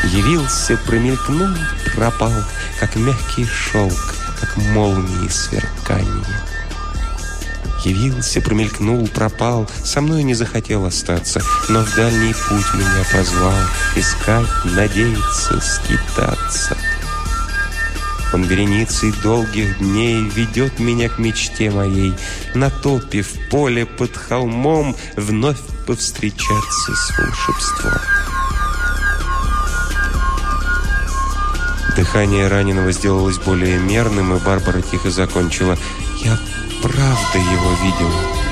Явился, промелькнул, пропал, как мягкий шелк, как молнии сверканье. Явился, промелькнул, пропал, со мной не захотел остаться, но в дальний путь меня позвал, искать, надеяться, скитаться. Он вереницей долгих дней ведет меня к мечте моей, на топе в поле под холмом вновь повстречаться с волшебством. Дыхание раненого сделалось более мерным, и Барбара тихо закончила. «Я правда его видела».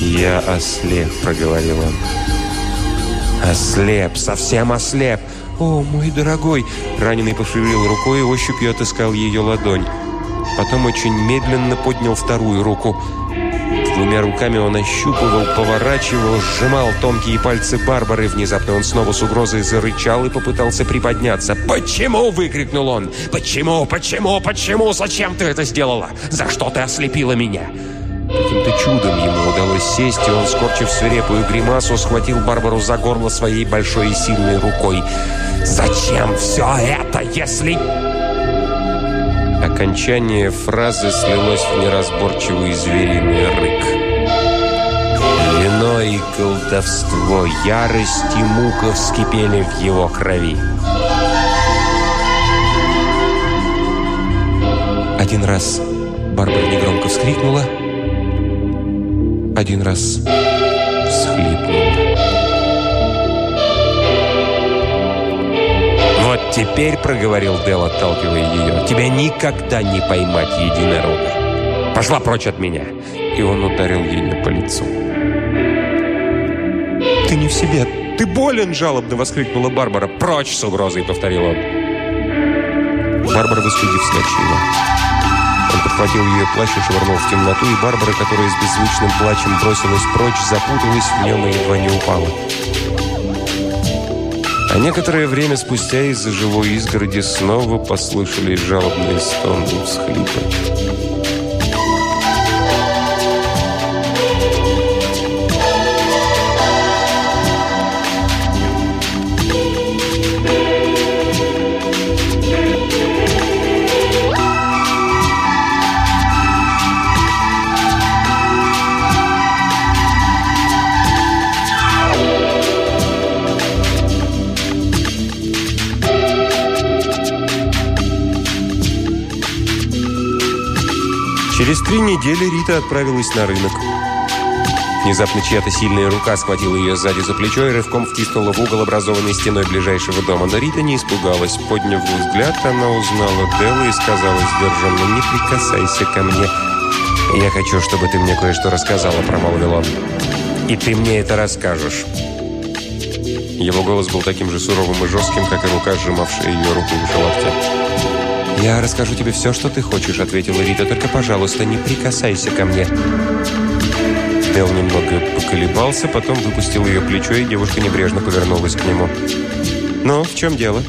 «Я ослеп», — проговорил он. «Ослеп, совсем ослеп!» «О, мой дорогой!» Раненый пошевелил рукой и ощупью отыскал ее ладонь. Потом очень медленно поднял вторую руку. Двумя руками он ощупывал, поворачивал, сжимал тонкие пальцы Барбары. Внезапно он снова с угрозой зарычал и попытался приподняться. «Почему?» — выкрикнул он. «Почему? Почему? Почему? Зачем ты это сделала? За что ты ослепила меня?» Каким-то чудом ему удалось сесть, и он, скорчив свирепую гримасу, схватил Барбару за горло своей большой и сильной рукой. «Зачем все это, если...» Окончание фразы слилось в неразборчивый звериный рык. Вино и колдовство, ярость и мука вскипели в его крови. Один раз Барбара негромко вскрикнула, один раз всхлипнула. «Вот теперь», — проговорил Дел, отталкивая ее, «тебя никогда не поймать, единорога. Пошла прочь от меня!» И он ударил ее по лицу. «Ты не в себе! Ты болен!» — жалобно воскликнула Барбара. «Прочь с угрозой!» — повторил он. Барбара в исходе вскочила. Он подхватил ее плащ и швырнул в темноту, и Барбара, которая с беззвучным плачем бросилась прочь, запуталась в нем и едва не упала. А некоторое время спустя из-за живой изгороди снова послышались жалобные стоны и всхлипы. Три недели Рита отправилась на рынок. Внезапно чья-то сильная рука схватила ее сзади за плечо и рывком втиснула в угол, образованный стеной ближайшего дома. Но Рита не испугалась. Подняв взгляд, она узнала Делла и сказала сдержанно, «Не прикасайся ко мне. Я хочу, чтобы ты мне кое-что рассказала», — промолвил он. «И ты мне это расскажешь». Его голос был таким же суровым и жестким, как и рука, сжимавшая ее руку выше локтя. «Я расскажу тебе все, что ты хочешь», — ответила Рита. «Только, пожалуйста, не прикасайся ко мне». Дел немного поколебался, потом выпустил ее плечо, и девушка небрежно повернулась к нему. «Но в чем дело?»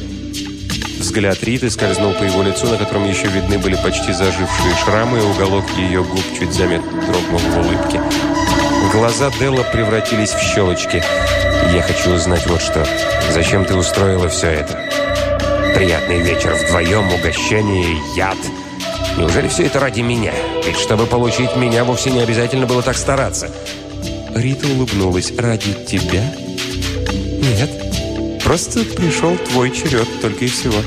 Взгляд Риты скользнул по его лицу, на котором еще видны были почти зажившие шрамы, и уголок ее губ чуть заметно дрогнул в улыбке. Глаза Делла превратились в щелочки. «Я хочу узнать вот что. Зачем ты устроила все это?» Приятный вечер вдвоем, угощение, яд. Неужели все это ради меня? Ведь чтобы получить меня, вовсе не обязательно было так стараться. Рита улыбнулась. «Ради тебя?» «Нет. Просто пришел твой черед, только и всего».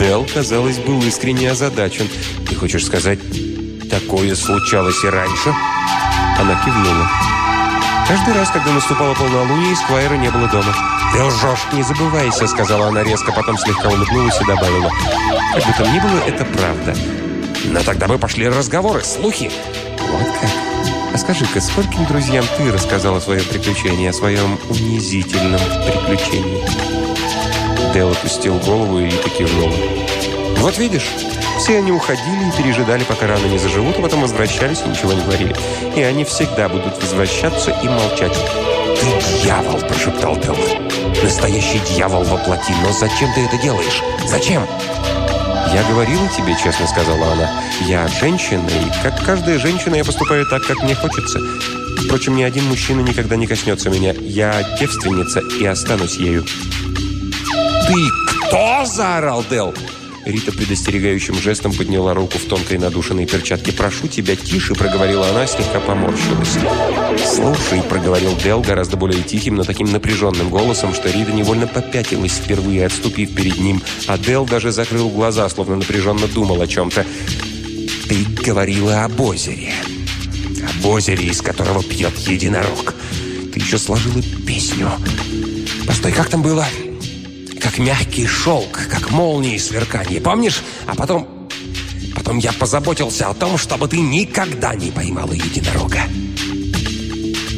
Дел, казалось, был искренне озадачен. «Ты хочешь сказать, такое случалось и раньше?» Она кивнула. Каждый раз, когда наступала полнолуние, Сквайра не было дома. «Ты лжешь, не забывайся», — сказала она резко, потом слегка улыбнулась и добавила. «Как бы там ни было, это правда». «Но тогда мы пошли разговоры, слухи». «Вот как? А скажи-ка, скольким друзьям ты рассказал о своем приключении, о своем унизительном приключении?» Дэл опустил голову и покивнул. «Вот видишь, все они уходили и пережидали, пока раны не заживут, а потом возвращались и ничего не говорили. И они всегда будут возвращаться и молчать». «Ты дьявол!» – прошептал Дэл. Настоящий дьявол во плоти. Но зачем ты это делаешь? Зачем?» «Я говорила тебе, честно сказала она. Я женщина, и как каждая женщина я поступаю так, как мне хочется. Впрочем, ни один мужчина никогда не коснется меня. Я девственница и останусь ею». «Ты кто?» – заорал Дел. Рита предостерегающим жестом подняла руку в тонкой надушенной перчатке. «Прошу тебя, тише!» – проговорила она, слегка поморщилась. «Слушай!» – проговорил Дел гораздо более тихим, но таким напряженным голосом, что Рита невольно попятилась впервые, отступив перед ним. А Дел даже закрыл глаза, словно напряженно думал о чем-то. «Ты говорила об озере. Об озере, из которого пьет единорог. Ты еще сложила песню. Постой, как там было?» Как мягкий шелк, как молнии сверкание. Помнишь? А потом... Потом я позаботился о том, чтобы ты никогда не поймала единорога.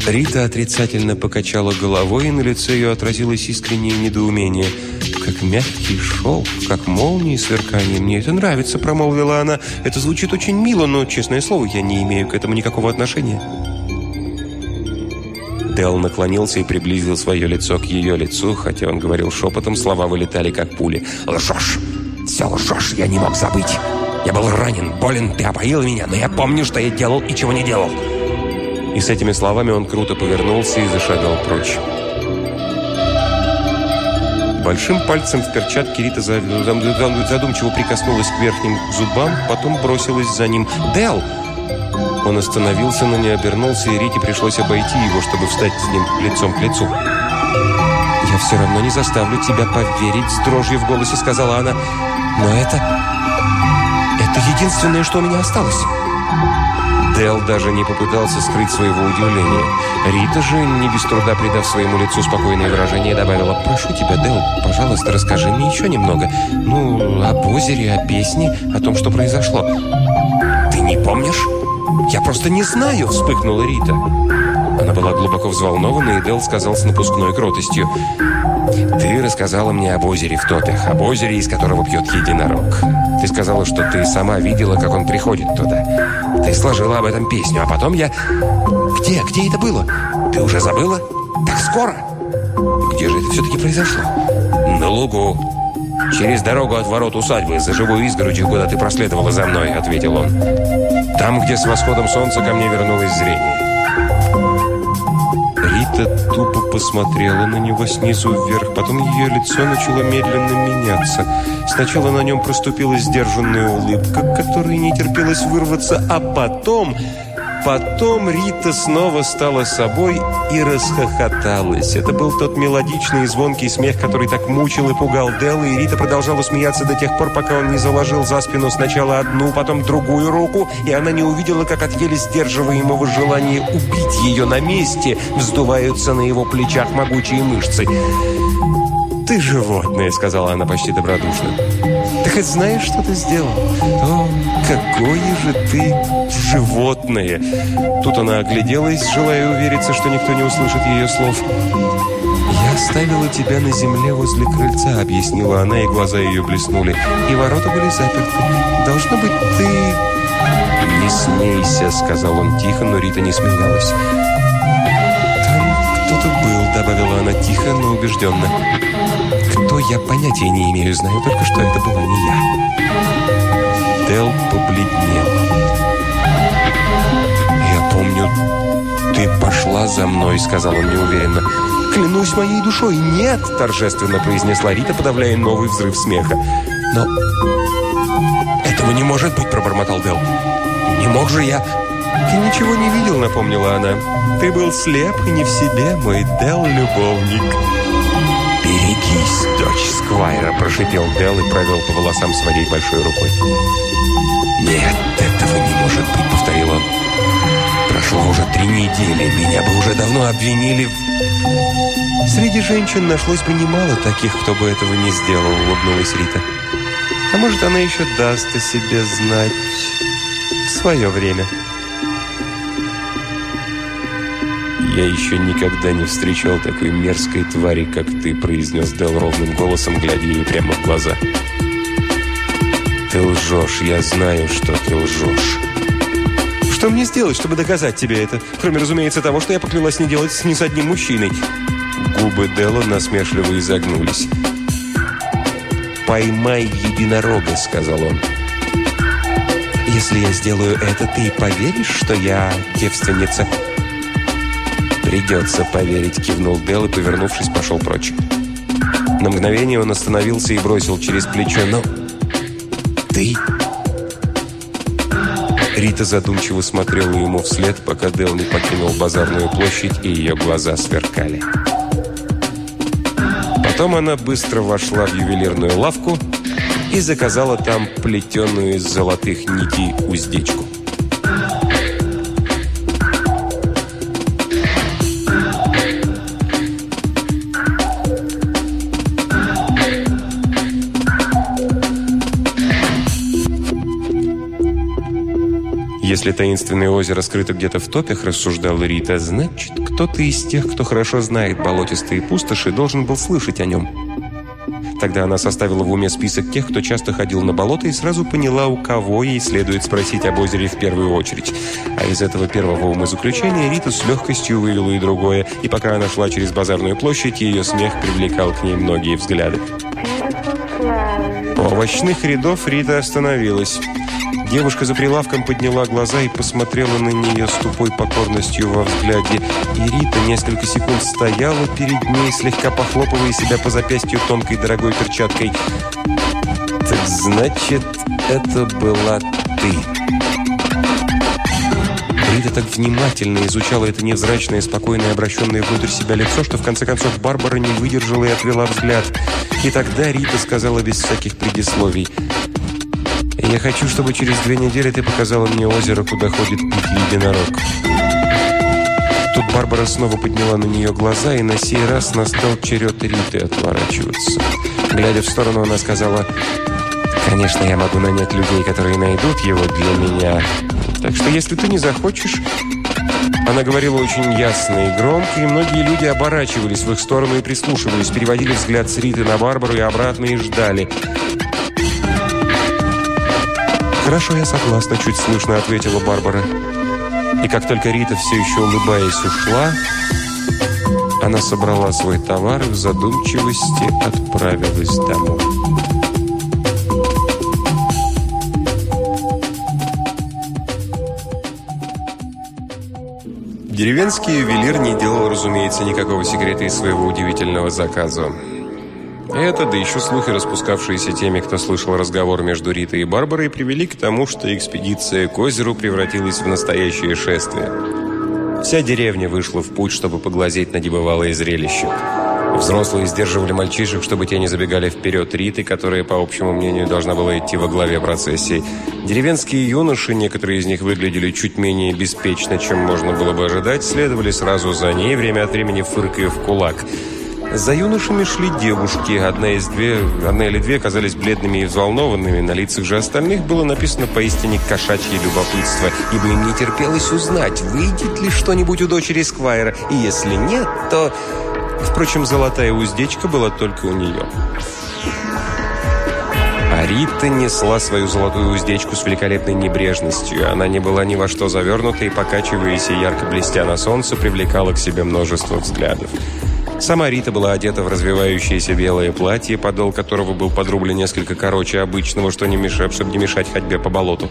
Рита отрицательно покачала головой, и на лице ее отразилось искреннее недоумение. «Как мягкий шелк, как молнии сверкания. Мне это нравится», — промолвила она. «Это звучит очень мило, но, честное слово, я не имею к этому никакого отношения». Дел наклонился и приблизил свое лицо к ее лицу, хотя он говорил шепотом, слова вылетали как пули. «Лжешь! Все лжешь! Я не мог забыть! Я был ранен, болен, ты опоил меня, но я помню, что я делал и чего не делал!» И с этими словами он круто повернулся и зашагал прочь. Большим пальцем в перчатке Рита задумчиво прикоснулась к верхним зубам, потом бросилась за ним. «Дел!» Он остановился, но не обернулся, и Рите пришлось обойти его, чтобы встать с ним лицом к лицу. «Я все равно не заставлю тебя поверить», — с дрожью в голосе сказала она. «Но это... это единственное, что у меня осталось». Дел даже не попытался скрыть своего удивления. Рита же, не без труда придав своему лицу спокойное выражение, добавила «Прошу тебя, Дел, пожалуйста, расскажи мне еще немного. Ну, об озере, о песне, о том, что произошло». «Ты не помнишь?» «Я просто не знаю!» – вспыхнула Рита. Она была глубоко взволнована, и Дел сказал с напускной кротостью. «Ты рассказала мне об озере в Тотах, об озере, из которого пьет единорог. Ты сказала, что ты сама видела, как он приходит туда. Ты сложила об этом песню, а потом я... Где? Где это было? Ты уже забыла? Так скоро? Где же это все-таки произошло? На лугу. Через дорогу от ворот усадьбы, за живой изгородью, куда ты проследовала за мной, ответил он. Там, где с восходом солнца ко мне вернулось зрение. Рита тупо посмотрела на него снизу вверх, потом ее лицо начало медленно меняться. Сначала на нем проступила сдержанная улыбка, которой не терпелось вырваться, а потом Потом Рита снова стала собой и расхохоталась. Это был тот мелодичный и звонкий смех, который так мучил и пугал Делла, и Рита продолжала смеяться до тех пор, пока он не заложил за спину сначала одну, потом другую руку, и она не увидела, как от еле сдерживаемого желания убить ее на месте вздуваются на его плечах могучие мышцы. «Ты животное», — сказала она почти добродушно. «Ты хоть знаешь, что ты сделал? О, какое же ты животное!» Тут она огляделась, желая увериться, что никто не услышит ее слов. «Я оставила тебя на земле возле крыльца», — объяснила она, и глаза ее блеснули. «И ворота были заперты. Должно быть, ты...» «Не смейся», — сказал он тихо, но Рита не смеялась. «Там кто-то был», — добавила она тихо, но убежденно. Кто я, понятия не имею, знаю только, что это была не я. Дел побледнел. «Я помню, ты пошла за мной», — сказал он неуверенно. «Клянусь моей душой, нет!» — торжественно произнесла Рита, подавляя новый взрыв смеха. «Но этого не может быть!» — пробормотал Дел. «Не мог же я...» «Ты ничего не видел», — напомнила она. «Ты был слеп и не в себе, мой Дел-любовник». «Берегись, дочь Сквайра!» – прошипел Дел и провел по волосам своей большой рукой. «Нет, этого не может быть!» – повторил он. «Прошло уже три недели, меня бы уже давно обвинили в...» «Среди женщин нашлось бы немало таких, кто бы этого не сделал», – улыбнулась Рита. «А может, она еще даст о себе знать в свое время». «Я еще никогда не встречал такой мерзкой твари, как ты», произнес Дел ровным голосом, глядя ей прямо в глаза. «Ты лжешь, я знаю, что ты лжешь». «Что мне сделать, чтобы доказать тебе это? Кроме, разумеется, того, что я поклялась не делать ни с одним мужчиной». Губы Делла насмешливо изогнулись. «Поймай единорога», — сказал он. «Если я сделаю это, ты поверишь, что я девственница?» «Придется поверить», — кивнул Дел и, повернувшись, пошел прочь. На мгновение он остановился и бросил через плечо. «Но ты...» Рита задумчиво смотрела ему вслед, пока Дел не покинул базарную площадь, и ее глаза сверкали. Потом она быстро вошла в ювелирную лавку и заказала там плетеную из золотых нитей уздечку. Если таинственное озеро скрыто где-то в топях, рассуждала Рита, значит, кто-то из тех, кто хорошо знает болотистые пустоши, должен был слышать о нем. Тогда она составила в уме список тех, кто часто ходил на болото, и сразу поняла, у кого ей следует спросить об озере в первую очередь. А из этого первого умозаключения Рита с легкостью вывела и другое, и пока она шла через базарную площадь, ее смех привлекал к ней многие взгляды. У овощных рядов Рита остановилась. Девушка за прилавком подняла глаза и посмотрела на нее с тупой покорностью во взгляде. И Рита несколько секунд стояла перед ней, слегка похлопывая себя по запястью тонкой дорогой перчаткой. «Так значит, это была ты!» Рита так внимательно изучала это невзрачное, спокойное, обращенное внутрь себя лицо, что в конце концов Барбара не выдержала и отвела взгляд. И тогда Рита сказала без всяких предисловий – я хочу, чтобы через две недели ты показала мне озеро, куда ходит пить единорог. Тут Барбара снова подняла на нее глаза, и на сей раз настал черед Риты отворачиваться. Глядя в сторону, она сказала, «Конечно, я могу нанять людей, которые найдут его для меня. Так что, если ты не захочешь...» Она говорила очень ясно и громко, и многие люди оборачивались в их сторону и прислушивались, переводили взгляд с Риты на Барбару и обратно и ждали – «Хорошо, я согласна», – чуть слышно ответила Барбара. И как только Рита, все еще улыбаясь, ушла, она собрала свой товар и в задумчивости отправилась домой. Деревенский ювелир не делал, разумеется, никакого секрета из своего удивительного заказа. Это, да еще слухи, распускавшиеся теми, кто слышал разговор между Ритой и Барбарой, привели к тому, что экспедиция к озеру превратилась в настоящее шествие. Вся деревня вышла в путь, чтобы поглазеть на небывалое зрелище. Взрослые сдерживали мальчишек, чтобы те не забегали вперед Риты, которая, по общему мнению, должна была идти во главе процессии. Деревенские юноши, некоторые из них выглядели чуть менее беспечно, чем можно было бы ожидать, следовали сразу за ней, время от времени фыркая в кулак – за юношами шли девушки. Одна, из две, одна или две казались бледными и взволнованными. На лицах же остальных было написано поистине кошачье любопытство, ибо им не терпелось узнать, выйдет ли что-нибудь у дочери Сквайра. И если нет, то... Впрочем, золотая уздечка была только у нее. А Рита несла свою золотую уздечку с великолепной небрежностью. Она не была ни во что завернута и, покачиваясь и ярко блестя на солнце, привлекала к себе множество взглядов. Сама Рита была одета в развивающееся белое платье, подол которого был подрублен несколько короче обычного, что не мешает, чтобы не мешать ходьбе по болоту.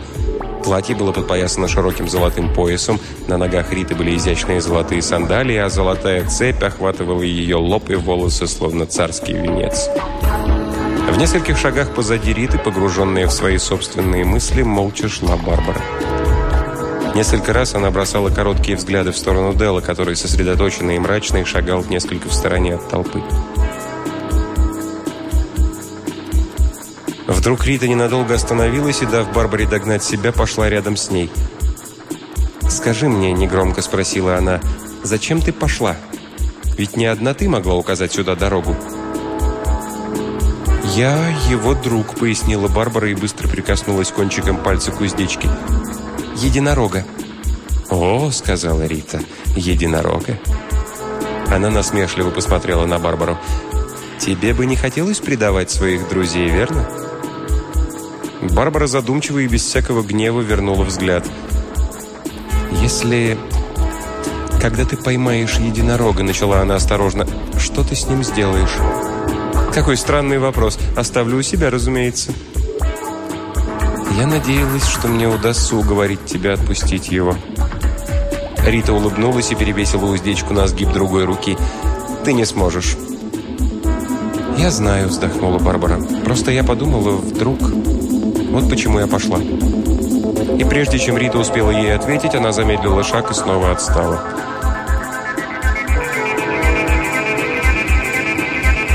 Платье было подпоясано широким золотым поясом, на ногах Риты были изящные золотые сандалии, а золотая цепь охватывала ее лоб и волосы, словно царский венец. Нескольких шагах позади Риты, погруженная в свои собственные мысли, молча шла Барбара. Несколько раз она бросала короткие взгляды в сторону Дела, который сосредоточенный и мрачный шагал несколько в стороне от толпы. Вдруг Рита ненадолго остановилась и, дав Барбаре догнать себя, пошла рядом с ней. «Скажи мне», — негромко спросила она, — «зачем ты пошла? Ведь не одна ты могла указать сюда дорогу». «Я его друг», — пояснила Барбара и быстро прикоснулась кончиком пальца к уздечке единорога». «О», — сказала Рита, — «единорога». Она насмешливо посмотрела на Барбару. «Тебе бы не хотелось предавать своих друзей, верно?» Барбара задумчиво и без всякого гнева вернула взгляд. «Если... Когда ты поймаешь единорога, — начала она осторожно, — что ты с ним сделаешь?» «Какой странный вопрос. Оставлю у себя, разумеется». Я надеялась, что мне удастся уговорить тебя отпустить его. Рита улыбнулась и перевесила уздечку на сгиб другой руки. Ты не сможешь. Я знаю, вздохнула Барбара. Просто я подумала, вдруг... Вот почему я пошла. И прежде чем Рита успела ей ответить, она замедлила шаг и снова отстала.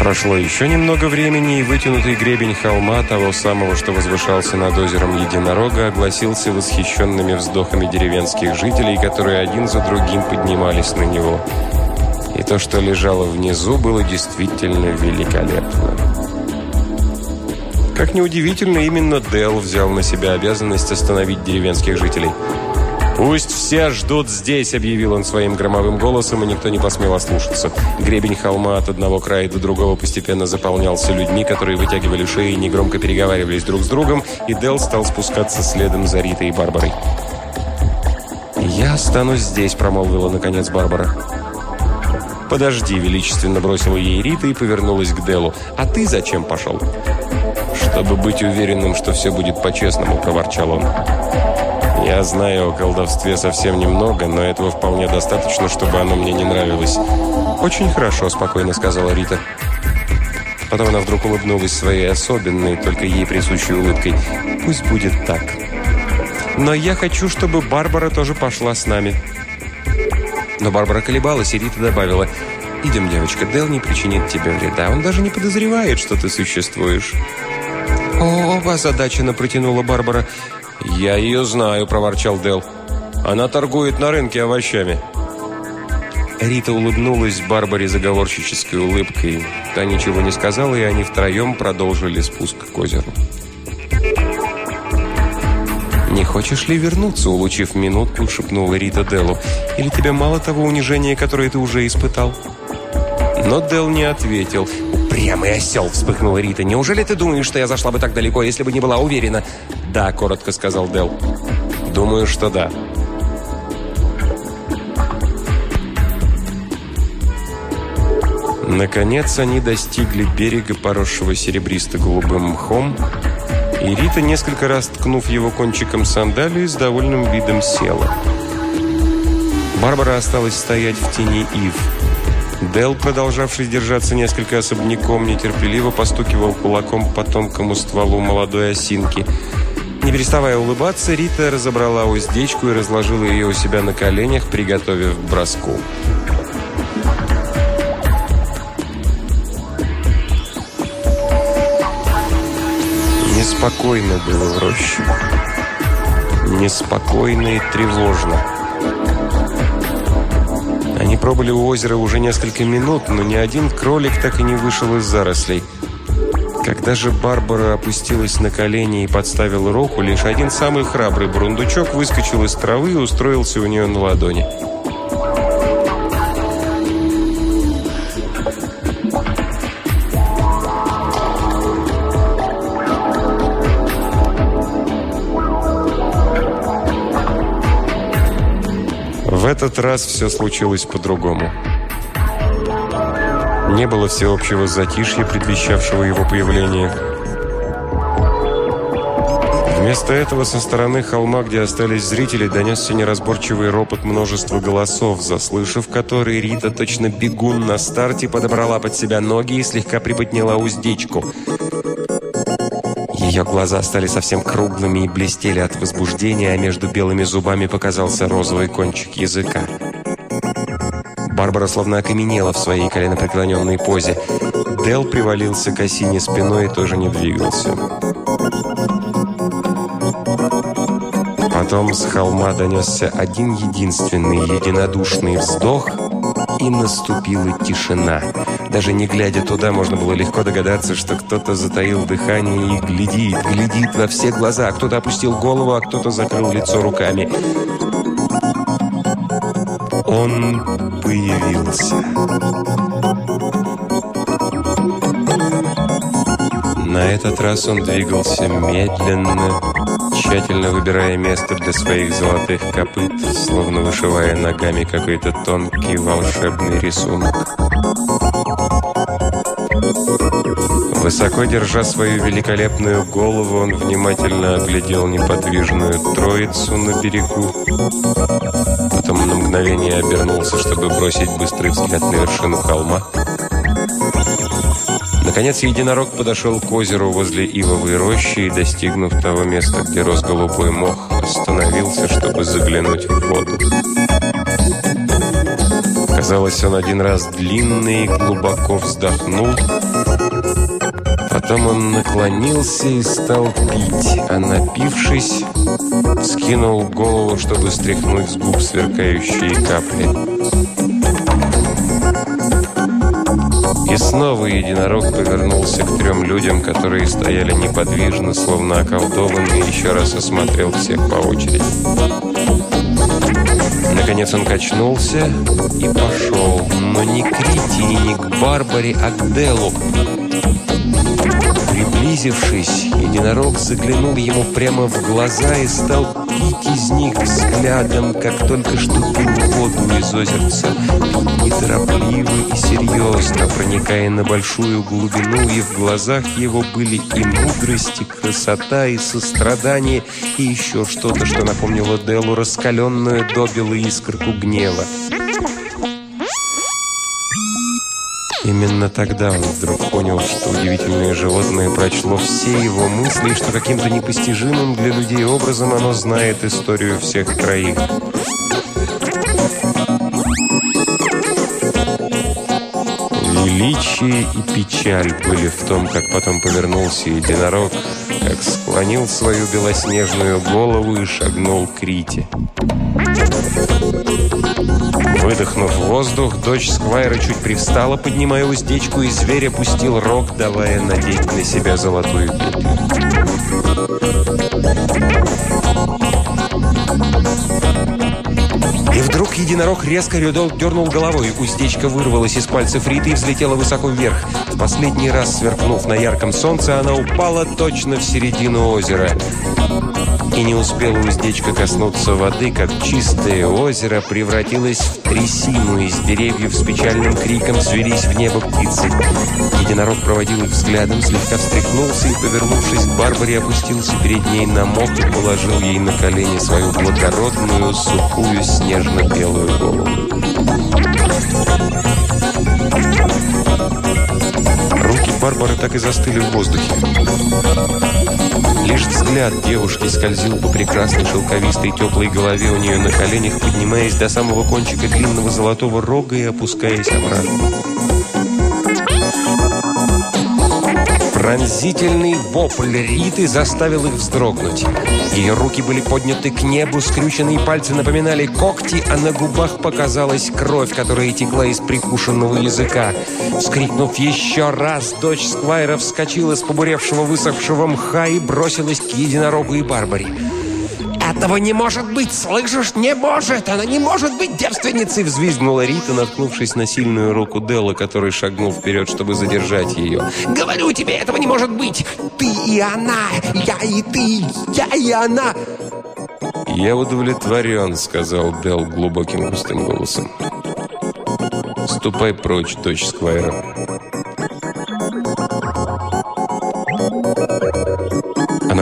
Прошло еще немного времени, и вытянутый гребень холма, того самого, что возвышался над озером Единорога, огласился восхищенными вздохами деревенских жителей, которые один за другим поднимались на него. И то, что лежало внизу, было действительно великолепно. Как неудивительно, именно Дел взял на себя обязанность остановить деревенских жителей. «Пусть все ждут здесь», — объявил он своим громовым голосом, и никто не посмел ослушаться. Гребень холма от одного края до другого постепенно заполнялся людьми, которые вытягивали шеи и негромко переговаривались друг с другом, и Дел стал спускаться следом за Ритой и Барбарой. «Я останусь здесь», — промолвила наконец Барбара. «Подожди», — величественно бросила ей Рита и повернулась к Делу. «А ты зачем пошел?» «Чтобы быть уверенным, что все будет по-честному», — проворчал он. Я знаю о колдовстве совсем немного, но этого вполне достаточно, чтобы оно мне не нравилось. «Очень хорошо», — спокойно сказала Рита. Потом она вдруг улыбнулась своей особенной, только ей присущей улыбкой. «Пусть будет так. Но я хочу, чтобы Барбара тоже пошла с нами». Но Барбара колебалась, и Рита добавила, «Идем, девочка, Дэл не причинит тебе вреда. Он даже не подозревает, что ты существуешь». «О, озадаченно протянула Барбара. «Я ее знаю», – проворчал Дел. «Она торгует на рынке овощами». Рита улыбнулась Барбаре заговорщической улыбкой. Та ничего не сказала, и они втроем продолжили спуск к озеру. «Не хочешь ли вернуться?» – улучив минутку, шепнула Рита Делу. «Или тебе мало того унижения, которое ты уже испытал?» Но Дел не ответил. «Упрямый осел!» – вспыхнула Рита. «Неужели ты думаешь, что я зашла бы так далеко, если бы не была уверена?» «Да», — коротко сказал Дел. «Думаю, что да». Наконец они достигли берега, поросшего серебристо-голубым мхом, и Рита, несколько раз ткнув его кончиком сандалии, с довольным видом села. Барбара осталась стоять в тени ив. Дел, продолжавший держаться несколько особняком, нетерпеливо постукивал кулаком по тонкому стволу молодой осинки – не переставая улыбаться, Рита разобрала уздечку и разложила ее у себя на коленях, приготовив броску. Неспокойно было в роще. Неспокойно и тревожно. Они пробыли у озера уже несколько минут, но ни один кролик так и не вышел из зарослей – когда же Барбара опустилась на колени и подставила руку, лишь один самый храбрый бурундучок выскочил из травы и устроился у нее на ладони. В этот раз все случилось по-другому. Не было всеобщего затишья, предвещавшего его появление. Вместо этого со стороны холма, где остались зрители, донесся неразборчивый ропот множества голосов, заслышав который, Рита, точно бегун на старте, подобрала под себя ноги и слегка приподняла уздечку. Ее глаза стали совсем круглыми и блестели от возбуждения, а между белыми зубами показался розовый кончик языка. Барбара словно окаменела в своей коленопреклоненной позе. Дел привалился к осине спиной и тоже не двигался. Потом с холма донесся один единственный единодушный вздох, и наступила тишина. Даже не глядя туда, можно было легко догадаться, что кто-то затаил дыхание и глядит, глядит во все глаза. Кто-то опустил голову, а кто-то закрыл лицо руками. Он появился. На этот раз он двигался медленно, тщательно выбирая место для своих золотых копыт, словно вышивая ногами какой-то тонкий волшебный рисунок. Высоко держа свою великолепную голову, он внимательно оглядел неподвижную троицу на берегу. Потом на мгновение обернулся, чтобы бросить быстрый взгляд на вершину холма. Наконец единорог подошел к озеру возле ивовой рощи и, достигнув того места, где рос голубой мох, остановился, чтобы заглянуть в воду. Казалось, он один раз длинный глубоко вздохнул, Потом он наклонился и стал пить, а напившись, скинул голову, чтобы стряхнуть с губ сверкающие капли. И снова единорог повернулся к трем людям, которые стояли неподвижно, словно околдованные, и еще раз осмотрел всех по очереди. Наконец он качнулся и пошел, но не к Рите не к Барбаре, а к Делу. Приблизившись, единорог заглянул ему прямо в глаза и стал пить из них взглядом, как только что пил воду из озерца. Неторопливо и серьезно, проникая на большую глубину, и в глазах его были и мудрость, и красота, и сострадание, и еще что-то, что напомнило Делу раскаленную добелу искорку гнева. Именно тогда он вдруг понял, что удивительное животное прочло все его мысли, и что каким-то непостижимым для людей образом оно знает историю всех троих. Величие и печаль были в том, как потом повернулся единорог, как склонил свою белоснежную голову и шагнул к Рите. Выдохнув воздух, дочь Сквайра чуть привстала, поднимая уздечку, и зверь опустил рог, давая надеть на себя золотую петлю. Единорог резко дернул головой. Уздечка вырвалась из пальцев Риты и взлетела высоко вверх. В последний раз, сверкнув на ярком солнце, она упала точно в середину озера. И не успела уздечка коснуться воды, как чистое озеро превратилось в трясину. Из деревьев с печальным криком взвелись в небо птицы. Единорог проводил их взглядом, слегка встряхнулся и, повернувшись к Барбаре, опустился перед ней на мох и положил ей на колени свою благородную, сухую, снежно-белую голову. Руки Барбары так и застыли в воздухе. Лишь взгляд девушки скользил по прекрасной шелковистой теплой голове у нее на коленях, поднимаясь до самого кончика длинного золотого рога и опускаясь обратно. Пронзительный вопль Риты заставил их вздрогнуть. Ее руки были подняты к небу, скрюченные пальцы напоминали когти, а на губах показалась кровь, которая текла из прикушенного языка. Вскрикнув еще раз, дочь Сквайра вскочила с побуревшего высохшего мха и бросилась к единорогу и Барбаре. «Этого не может быть! Слышишь? Не может! Она не может быть девственницей!» Взвизгнула Рита, наткнувшись на сильную руку Делла, который шагнул вперед, чтобы задержать ее. «Говорю тебе, этого не может быть! Ты и она! Я и ты! Я и она!» «Я удовлетворен», — сказал Делл глубоким густым голосом. «Ступай прочь, дочь Сквайра».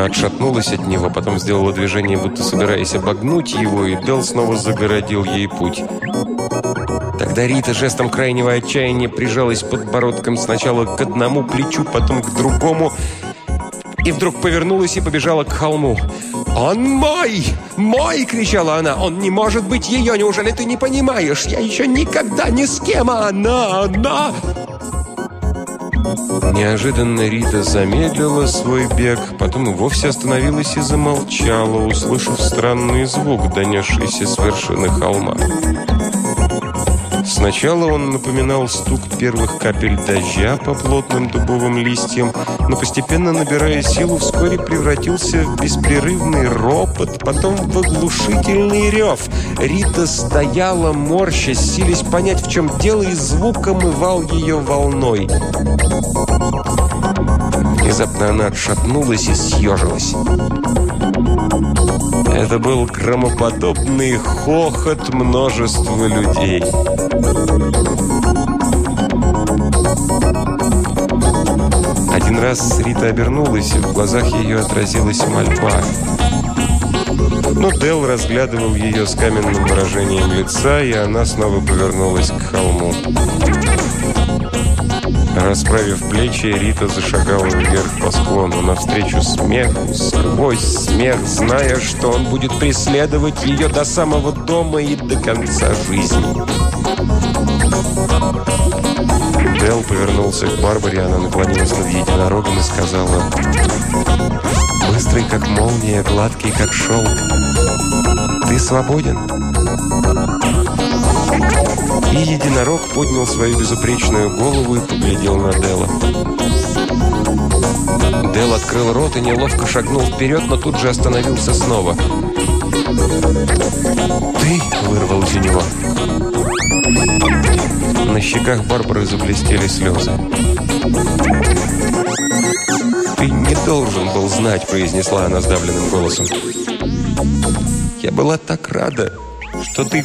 Она отшатнулась от него, потом сделала движение, будто собираясь обогнуть его, и Дел снова загородил ей путь. Тогда Рита жестом крайнего отчаяния прижалась подбородком сначала к одному плечу, потом к другому, и вдруг повернулась и побежала к холму. «Он мой! Мой!» — кричала она. «Он не может быть ее! Неужели ты не понимаешь? Я еще никогда ни с кем, она, она...» Неожиданно Рита замедлила свой бег, потом и вовсе остановилась и замолчала, услышав странный звук, донесшийся с вершины холма. Сначала он напоминал стук первых капель дождя по плотным дубовым листьям, но постепенно, набирая силу, вскоре превратился в беспрерывный ропот, потом в оглушительный рев. Рита стояла, морщась, силясь понять, в чем дело, и звук омывал ее волной. Внезапно она отшатнулась и съежилась. Это был громоподобный хохот множества людей. Один раз Рита обернулась, и в глазах ее отразилась мольба. Но Дел разглядывал ее с каменным выражением лица, и она снова повернулась к холму. Расправив плечи, Рита зашагала вверх по склону, навстречу смеху, сквозь смех, зная, что он будет преследовать ее до самого дома и до конца жизни. Дел повернулся к Барбаре, она наклонилась над единорогом и сказала «Быстрый, как молния, гладкий, как шелк. Ты свободен?» И единорог поднял свою безупречную голову и поглядел на Дела. Дел открыл рот и неловко шагнул вперед, но тут же остановился снова. «Ты?» – вырвал из него. На щеках Барбары заблестели слезы. «Ты не должен был знать», – произнесла она сдавленным голосом. «Я была так рада, что ты...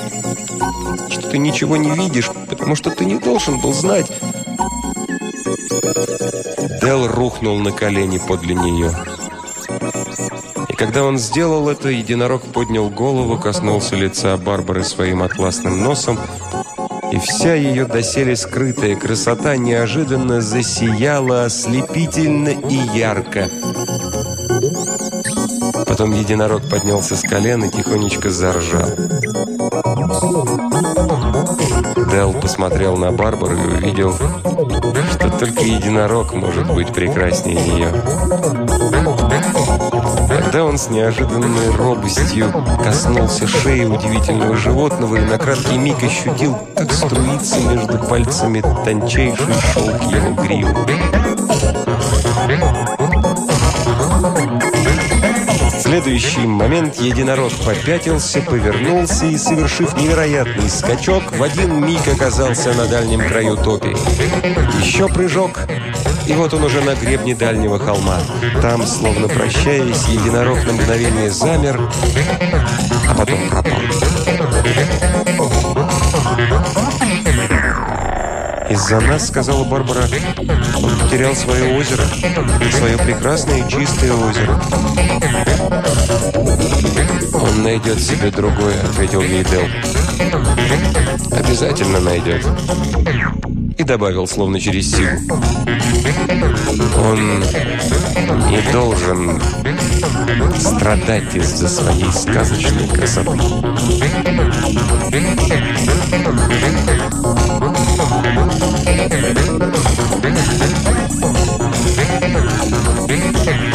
ты ничего не видишь, потому что ты не должен был знать». Дел рухнул на колени подле нее. И когда он сделал это, единорог поднял голову, коснулся лица Барбары своим атласным носом и вся ее доселе скрытая красота неожиданно засияла ослепительно и ярко. Потом единорог поднялся с колен и тихонечко заржал. Дел посмотрел на Барбару и увидел, что только единорог может быть прекраснее нее. Тогда он с неожиданной робостью коснулся шеи удивительного животного и на краткий миг ощутил, как струится между пальцами тончайший шелк его гривы. В следующий момент единорог попятился, повернулся и, совершив невероятный скачок, в один миг оказался на дальнем краю топи. Еще прыжок, и вот он уже на гребне дальнего холма. Там, словно прощаясь, единорог на мгновение замер, а потом пропал. «Из-за нас, — сказала Барбара, — он потерял свое озеро, свое прекрасное и чистое озеро». «Он найдет себе другое», — ответил ей Дел. «Обязательно найдет» и добавил, словно через силу. Он не должен страдать из-за своей сказочной красоты. Thank you.